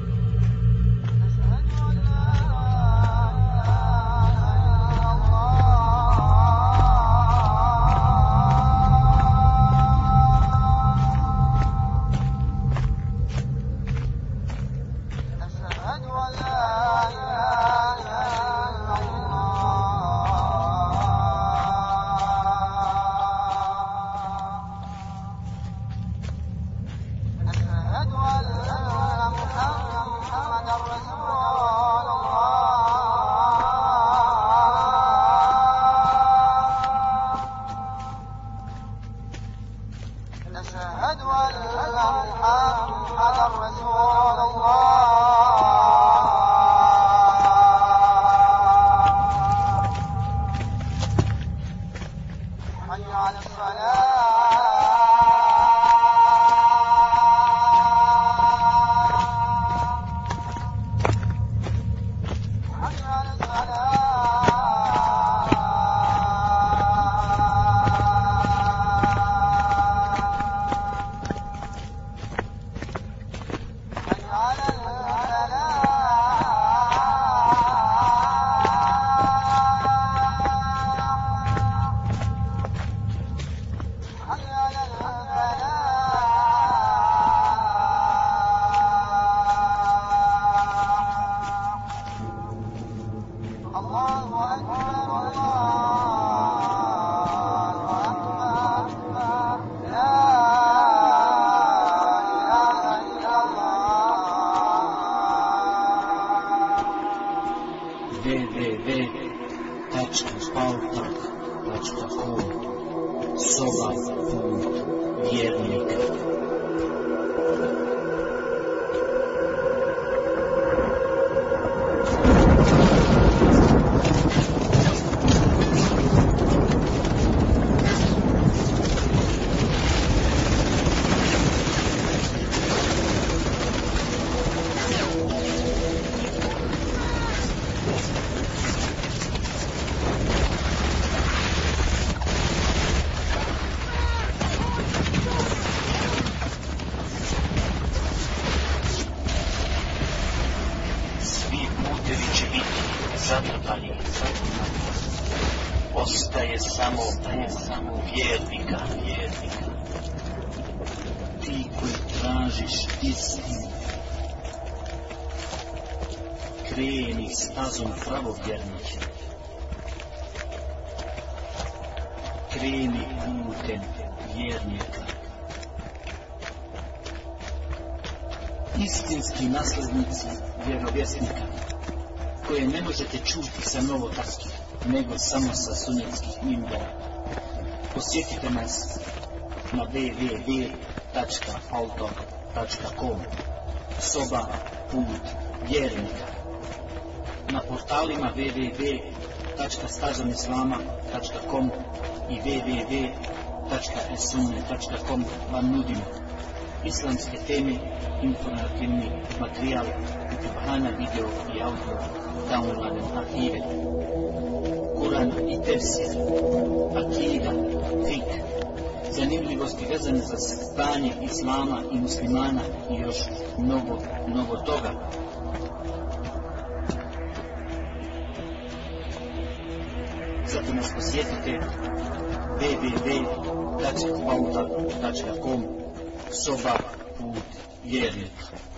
Samo sa sunjetskih mimbora. Posjetite nas na www.autor.com Soba put vjernika Na portalima www.stažanislama.com i www.esunne.com vam nudimo islamske teme, informativni materijal, Kur'ana, video i audio, downloaden arhive. Kur'an i tefsir, akida, fik, zanimljivosti vezane za stanje islama i muslimana i još mnogo, mnogo toga. Zato nas posjetite www.bauta.com soba put vjernika.